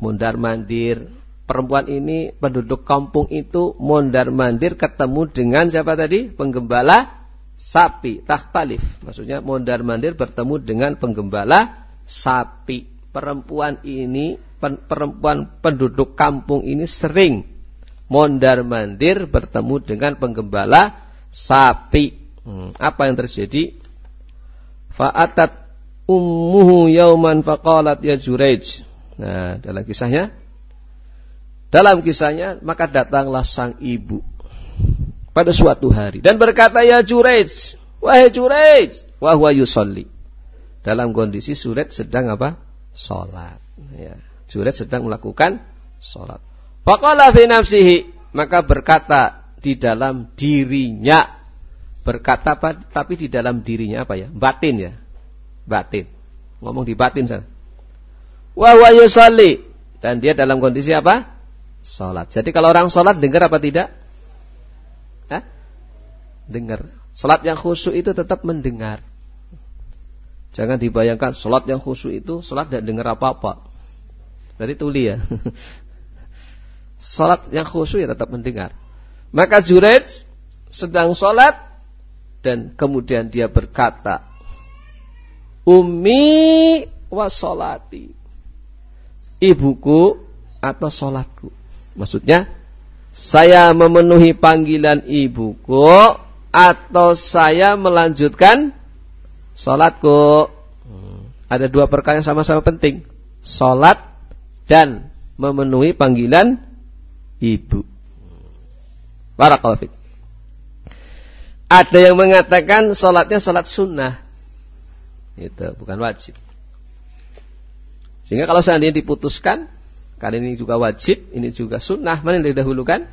A: Mondar mandir. Perempuan ini penduduk kampung itu mondar mandir ketemu dengan siapa tadi? Penggembala sapi tahtalif. Maksudnya mondar mandir bertemu dengan penggembala sapi. Perempuan ini perempuan penduduk kampung ini sering mondar mandir bertemu dengan penggembala sapi. Hmm, apa yang terjadi? Fa'atat ummuhu yauman faqalat ya Juraij Nah, dalam kisahnya. Dalam kisahnya maka datanglah sang ibu pada suatu hari dan berkata ya Jurej, wahai Jurej, wahwa yusolli. Dalam kondisi Suret sedang apa? Salat. Ya. Jurej sedang melakukan salat. Faqala fi nafsihi, maka berkata di dalam dirinya. Berkata apa? Tapi di dalam dirinya apa ya? Batin ya. Batin. Ngomong di batin sana wa huwa yusalli dan dia dalam kondisi apa? Salat. Jadi kalau orang salat dengar apa tidak? Dengar. Salat yang khusyuk itu tetap mendengar. Jangan dibayangkan salat yang khusyuk itu salat tidak dengar apa-apa. Berarti tuli ya. salat yang khusyuk ya tetap mendengar. Maka Jurej sedang salat dan kemudian dia berkata, Umi wa salati ibuku atau sholatku. Maksudnya, saya memenuhi panggilan ibuku atau saya melanjutkan sholatku. Ada dua perkara yang sama-sama penting. Sholat dan memenuhi panggilan ibu. Barakallahu Ada yang mengatakan sholatnya sholat sunnah. Itu bukan wajib. Sehingga kalau seandainya diputuskan, kali ini juga wajib, ini juga sunnah, mana yang didahulukan?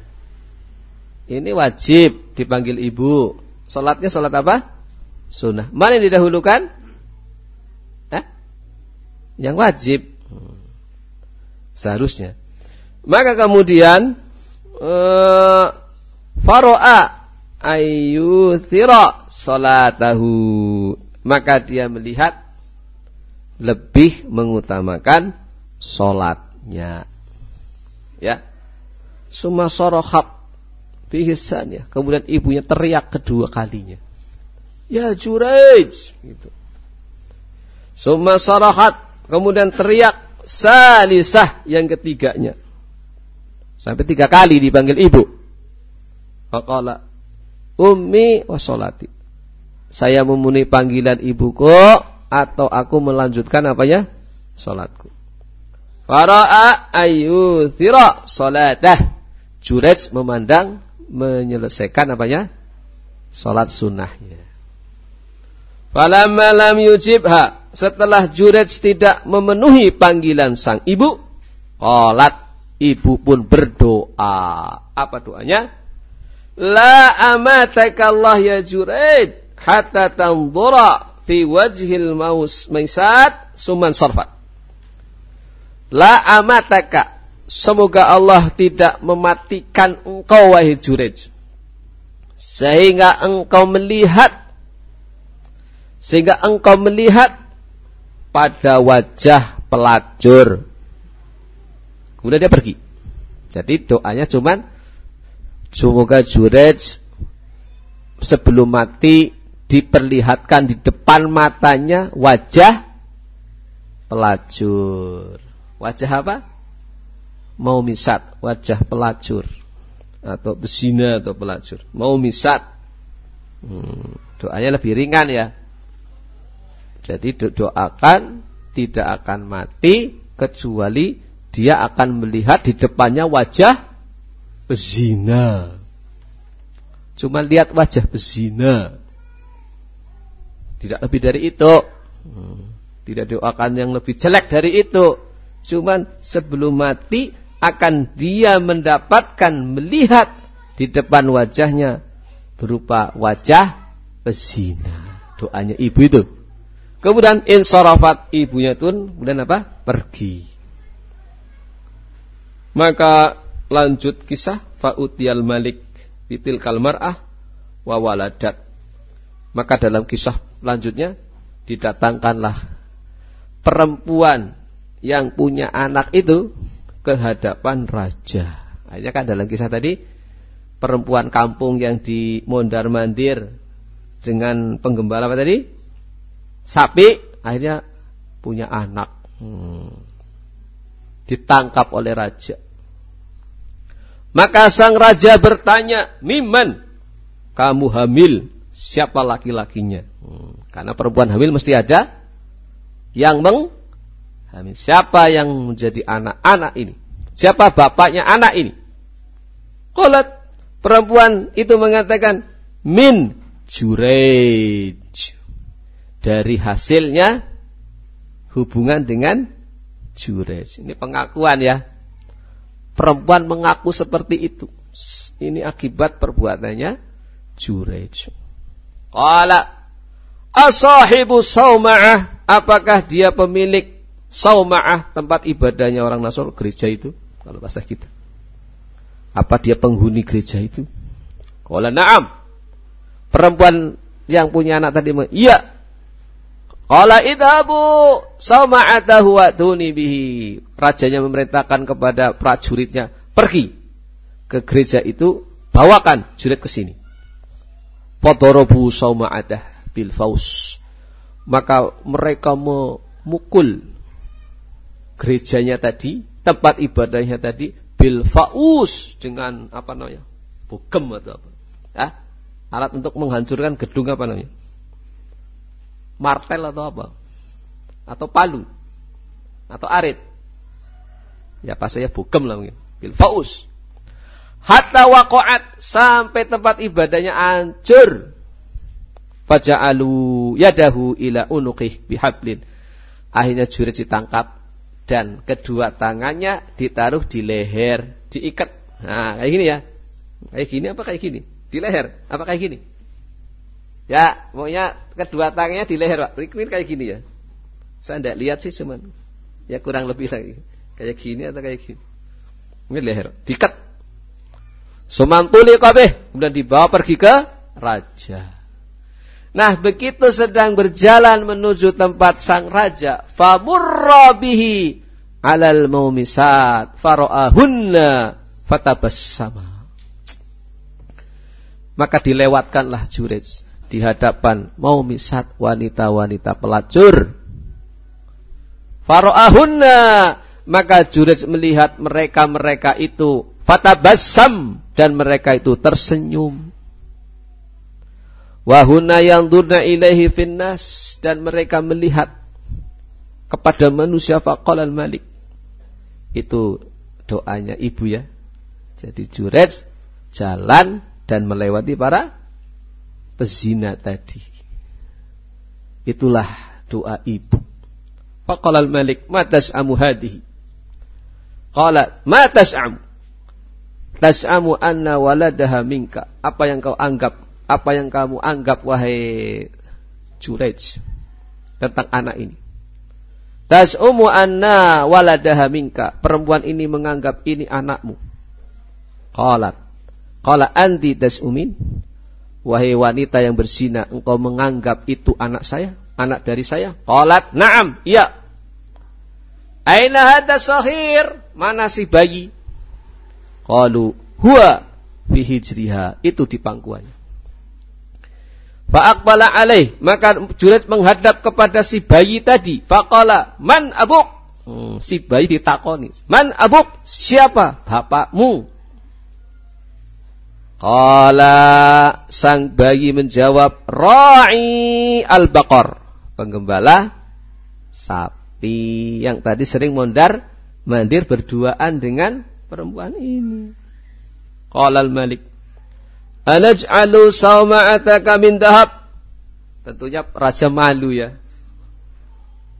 A: Ini wajib dipanggil ibu. Salatnya salat apa? Sunnah. Mana yang didahulukan? Eh? Yang wajib. Seharusnya. Maka kemudian uh, faro'a ayyuthira salatahu. Maka dia melihat lebih mengutamakan solatnya. Ya. Suma sorohat ya. Kemudian ibunya teriak kedua kalinya. Ya Jurej. Gitu. Suma sorohat. Kemudian teriak salisah yang ketiganya. Sampai tiga kali dipanggil ibu. Faqala ummi wa solati. Saya memenuhi panggilan ibuku atau aku melanjutkan apa ya? Salatku. Fara'a ayyuthira salatah. Jurej memandang menyelesaikan apa ya? Salat sunnahnya. Falamma lam yujibha. Setelah Jurej tidak memenuhi panggilan sang ibu, Qalat ibu pun berdoa. Apa doanya? La amatakallah ya Jurej hatta tanzura fi wajhil maus maisat suman sarfat. La amataka semoga Allah tidak mematikan engkau wahai Jurej. Sehingga engkau melihat sehingga engkau melihat pada wajah pelacur. Kemudian dia pergi. Jadi doanya cuman semoga Jurej sebelum mati diperlihatkan di depan matanya wajah pelacur. Wajah apa? Mau misat, wajah pelacur atau besina atau pelacur. Mau misat. Hmm, doanya lebih ringan ya. Jadi doakan tidak akan mati kecuali dia akan melihat di depannya wajah bezina. Cuma lihat wajah bezina. Tidak lebih dari itu. Hmm. Tidak doakan yang lebih jelek dari itu. Cuman sebelum mati akan dia mendapatkan melihat di depan wajahnya berupa wajah bezina. Doanya ibu itu. Kemudian insarafat ibunya tun kemudian apa? Pergi. Maka lanjut kisah fa'utiyal malik bitil kalmar'ah wa waladat. Maka dalam kisah lanjutnya didatangkanlah perempuan yang punya anak itu ke hadapan raja. Akhirnya kan dalam kisah tadi perempuan kampung yang di mondar mandir dengan penggembala apa tadi? sapi akhirnya punya anak hmm. ditangkap oleh raja maka sang raja bertanya miman kamu hamil siapa laki-lakinya hmm. karena perempuan hamil mesti ada yang meng hamil siapa yang menjadi anak-anak ini siapa bapaknya anak ini Kolat perempuan itu mengatakan min jurej dari hasilnya hubungan dengan Jurej. Ini pengakuan ya. Perempuan mengaku seperti itu. Ini akibat perbuatannya Jurej. Qala asahibu sauma'ah apakah dia pemilik sauma'ah tempat ibadahnya orang Nasr gereja itu kalau bahasa kita. Apa dia penghuni gereja itu? Qala na'am. Perempuan yang punya anak tadi, iya Qala idhabu sauma'atahu wa tuni bihi. Rajanya memerintahkan kepada prajuritnya, pergi ke gereja itu, bawakan jurid ke sini. Fadarabu sauma'atah bil faus. Maka mereka memukul gerejanya tadi, tempat ibadahnya tadi bil faus dengan apa namanya? Bugem atau apa? Ya? Alat untuk menghancurkan gedung apa namanya? martel atau apa? Atau palu? Atau arit? Ya pas saya bugem lah mungkin. Bil faus. Hatta waqa'at sampai tempat ibadahnya hancur. Faja'alu yadahu ila unuqih bihablin. Akhirnya jurid ditangkap dan kedua tangannya ditaruh di leher, diikat. Nah, kayak gini ya. Kayak gini apa kayak gini? Di leher, apa kayak gini? Ya, pokoknya kedua tangannya di leher, Pak. Mungkin kayak gini ya. Saya tidak lihat sih cuman. Ya kurang lebih lagi. Kayak gini atau kayak gini. Mungkin leher. Dikat. Sumantuli kabeh. Kemudian dibawa pergi ke raja. Nah, begitu sedang berjalan menuju tempat sang raja, famurra bihi alal maumisat faro'ahunna fatabassama. Maka dilewatkanlah Jurej di hadapan mau misat wanita-wanita pelacur. Faro'ahunna maka Jurej melihat mereka-mereka itu fatabassam dan mereka itu tersenyum. Wahuna yang durna ilaihi finnas dan mereka melihat kepada manusia faqalal malik. Itu doanya ibu ya. Jadi Jurej jalan dan melewati para pezina tadi. Itulah doa ibu. Faqala al-malik, "Ma tas'amu hadhihi?" Qala, "Ma tas'amu?" Tas'amu anna waladaha minka. Apa yang kau anggap? Apa yang kamu anggap wahai Jurej tentang anak ini? Tas'umu anna waladaha minka. Perempuan ini menganggap ini anakmu. Qalat. Qala anti tas'umin. Wahai wanita yang berzina, engkau menganggap itu anak saya, anak dari saya? Qalat, na'am, iya. Aina hadha sahir? Mana si bayi? Qalu, huwa fi hijriha. Itu di pangkuannya. Fa'akbala alaih. Maka Junaid menghadap kepada si bayi tadi. Faqala, man abuk? Hmm, si bayi ditakoni. Man abuk? Siapa? Bapakmu. Qala sang bayi menjawab, Ra'i al-baqar. Penggembala sapi yang tadi sering mondar mandir berduaan dengan perempuan ini. Qala al-malik, Anaj'alu sawma'ataka min dahab. Tentunya raja malu ya.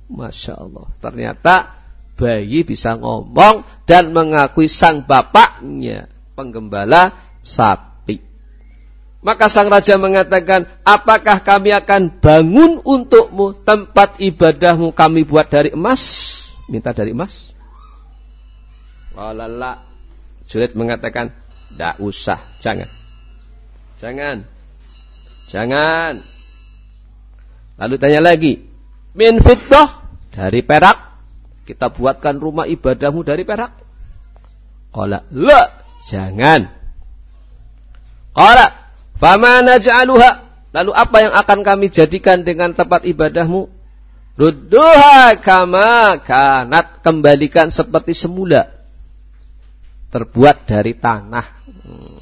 A: Masya Allah. Ternyata bayi bisa ngomong dan mengakui sang bapaknya penggembala sapi. Maka sang raja mengatakan, apakah kami akan bangun untukmu tempat ibadahmu kami buat dari emas? Minta dari emas? Walala. Juliet mengatakan, tidak usah, jangan. Jangan. Jangan. Lalu tanya lagi. Min fitdah dari perak. Kita buatkan rumah ibadahmu dari perak. Qala la, jangan. Qala fama naj'aluha? Lalu apa yang akan kami jadikan dengan tempat ibadahmu? Rudduha kama kanat. Kembalikan seperti semula. Terbuat dari tanah. Hmm.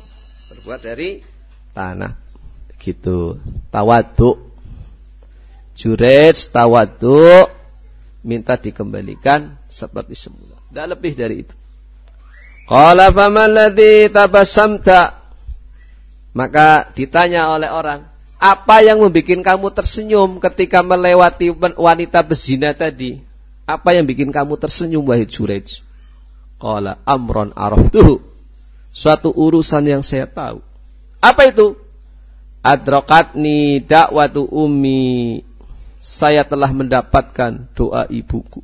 A: Terbuat dari tanah. Gitu. Tawaduk. Jurej tawaduk. Minta dikembalikan seperti semula. Tidak lebih dari itu. Qala faman ladzi tabassamta? Maka ditanya oleh orang apa yang membuat kamu tersenyum ketika melewati wanita bezina tadi? Apa yang bikin kamu tersenyum wahai Jurej? Qala amron araftuhu. Suatu urusan yang saya tahu apa itu? Adrokatni dakwatu ummi. Saya telah mendapatkan doa ibuku.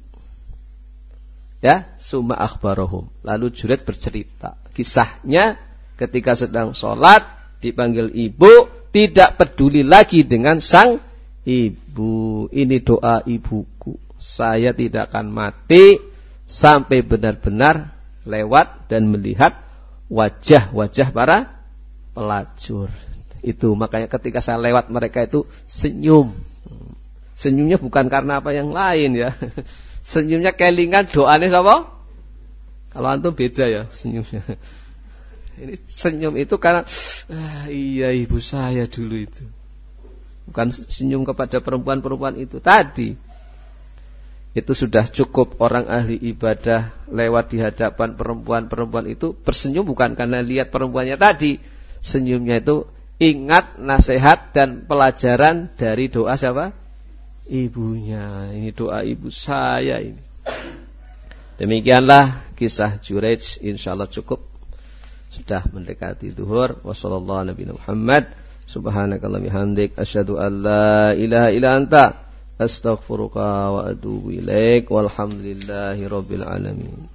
A: Ya, summa akhbarahum. Lalu Juret bercerita. Kisahnya ketika sedang sholat dipanggil ibu, tidak peduli lagi dengan sang ibu. Ini doa ibuku. Saya tidak akan mati sampai benar-benar lewat dan melihat wajah-wajah para pelacur. Itu makanya ketika saya lewat mereka itu senyum. Senyumnya bukan karena apa yang lain ya. Senyumnya kelingan doanya apa? Kalau antum beda ya senyumnya. Ini senyum itu karena ah, iya ibu saya dulu itu. Bukan senyum kepada perempuan-perempuan itu tadi. Itu sudah cukup orang ahli ibadah lewat di hadapan perempuan-perempuan itu bersenyum bukan karena lihat perempuannya tadi, senyumnya itu ingat nasihat dan pelajaran dari doa siapa? Ibunya. Ini doa ibu saya ini. Demikianlah kisah Jurej insyaallah cukup. Sudah mendekati duhur. Wasallallahu nabi Muhammad subhanakallah ilaha illa anta. Astaghfiruka wa atubu ilaik. Walhamdulillahi alamin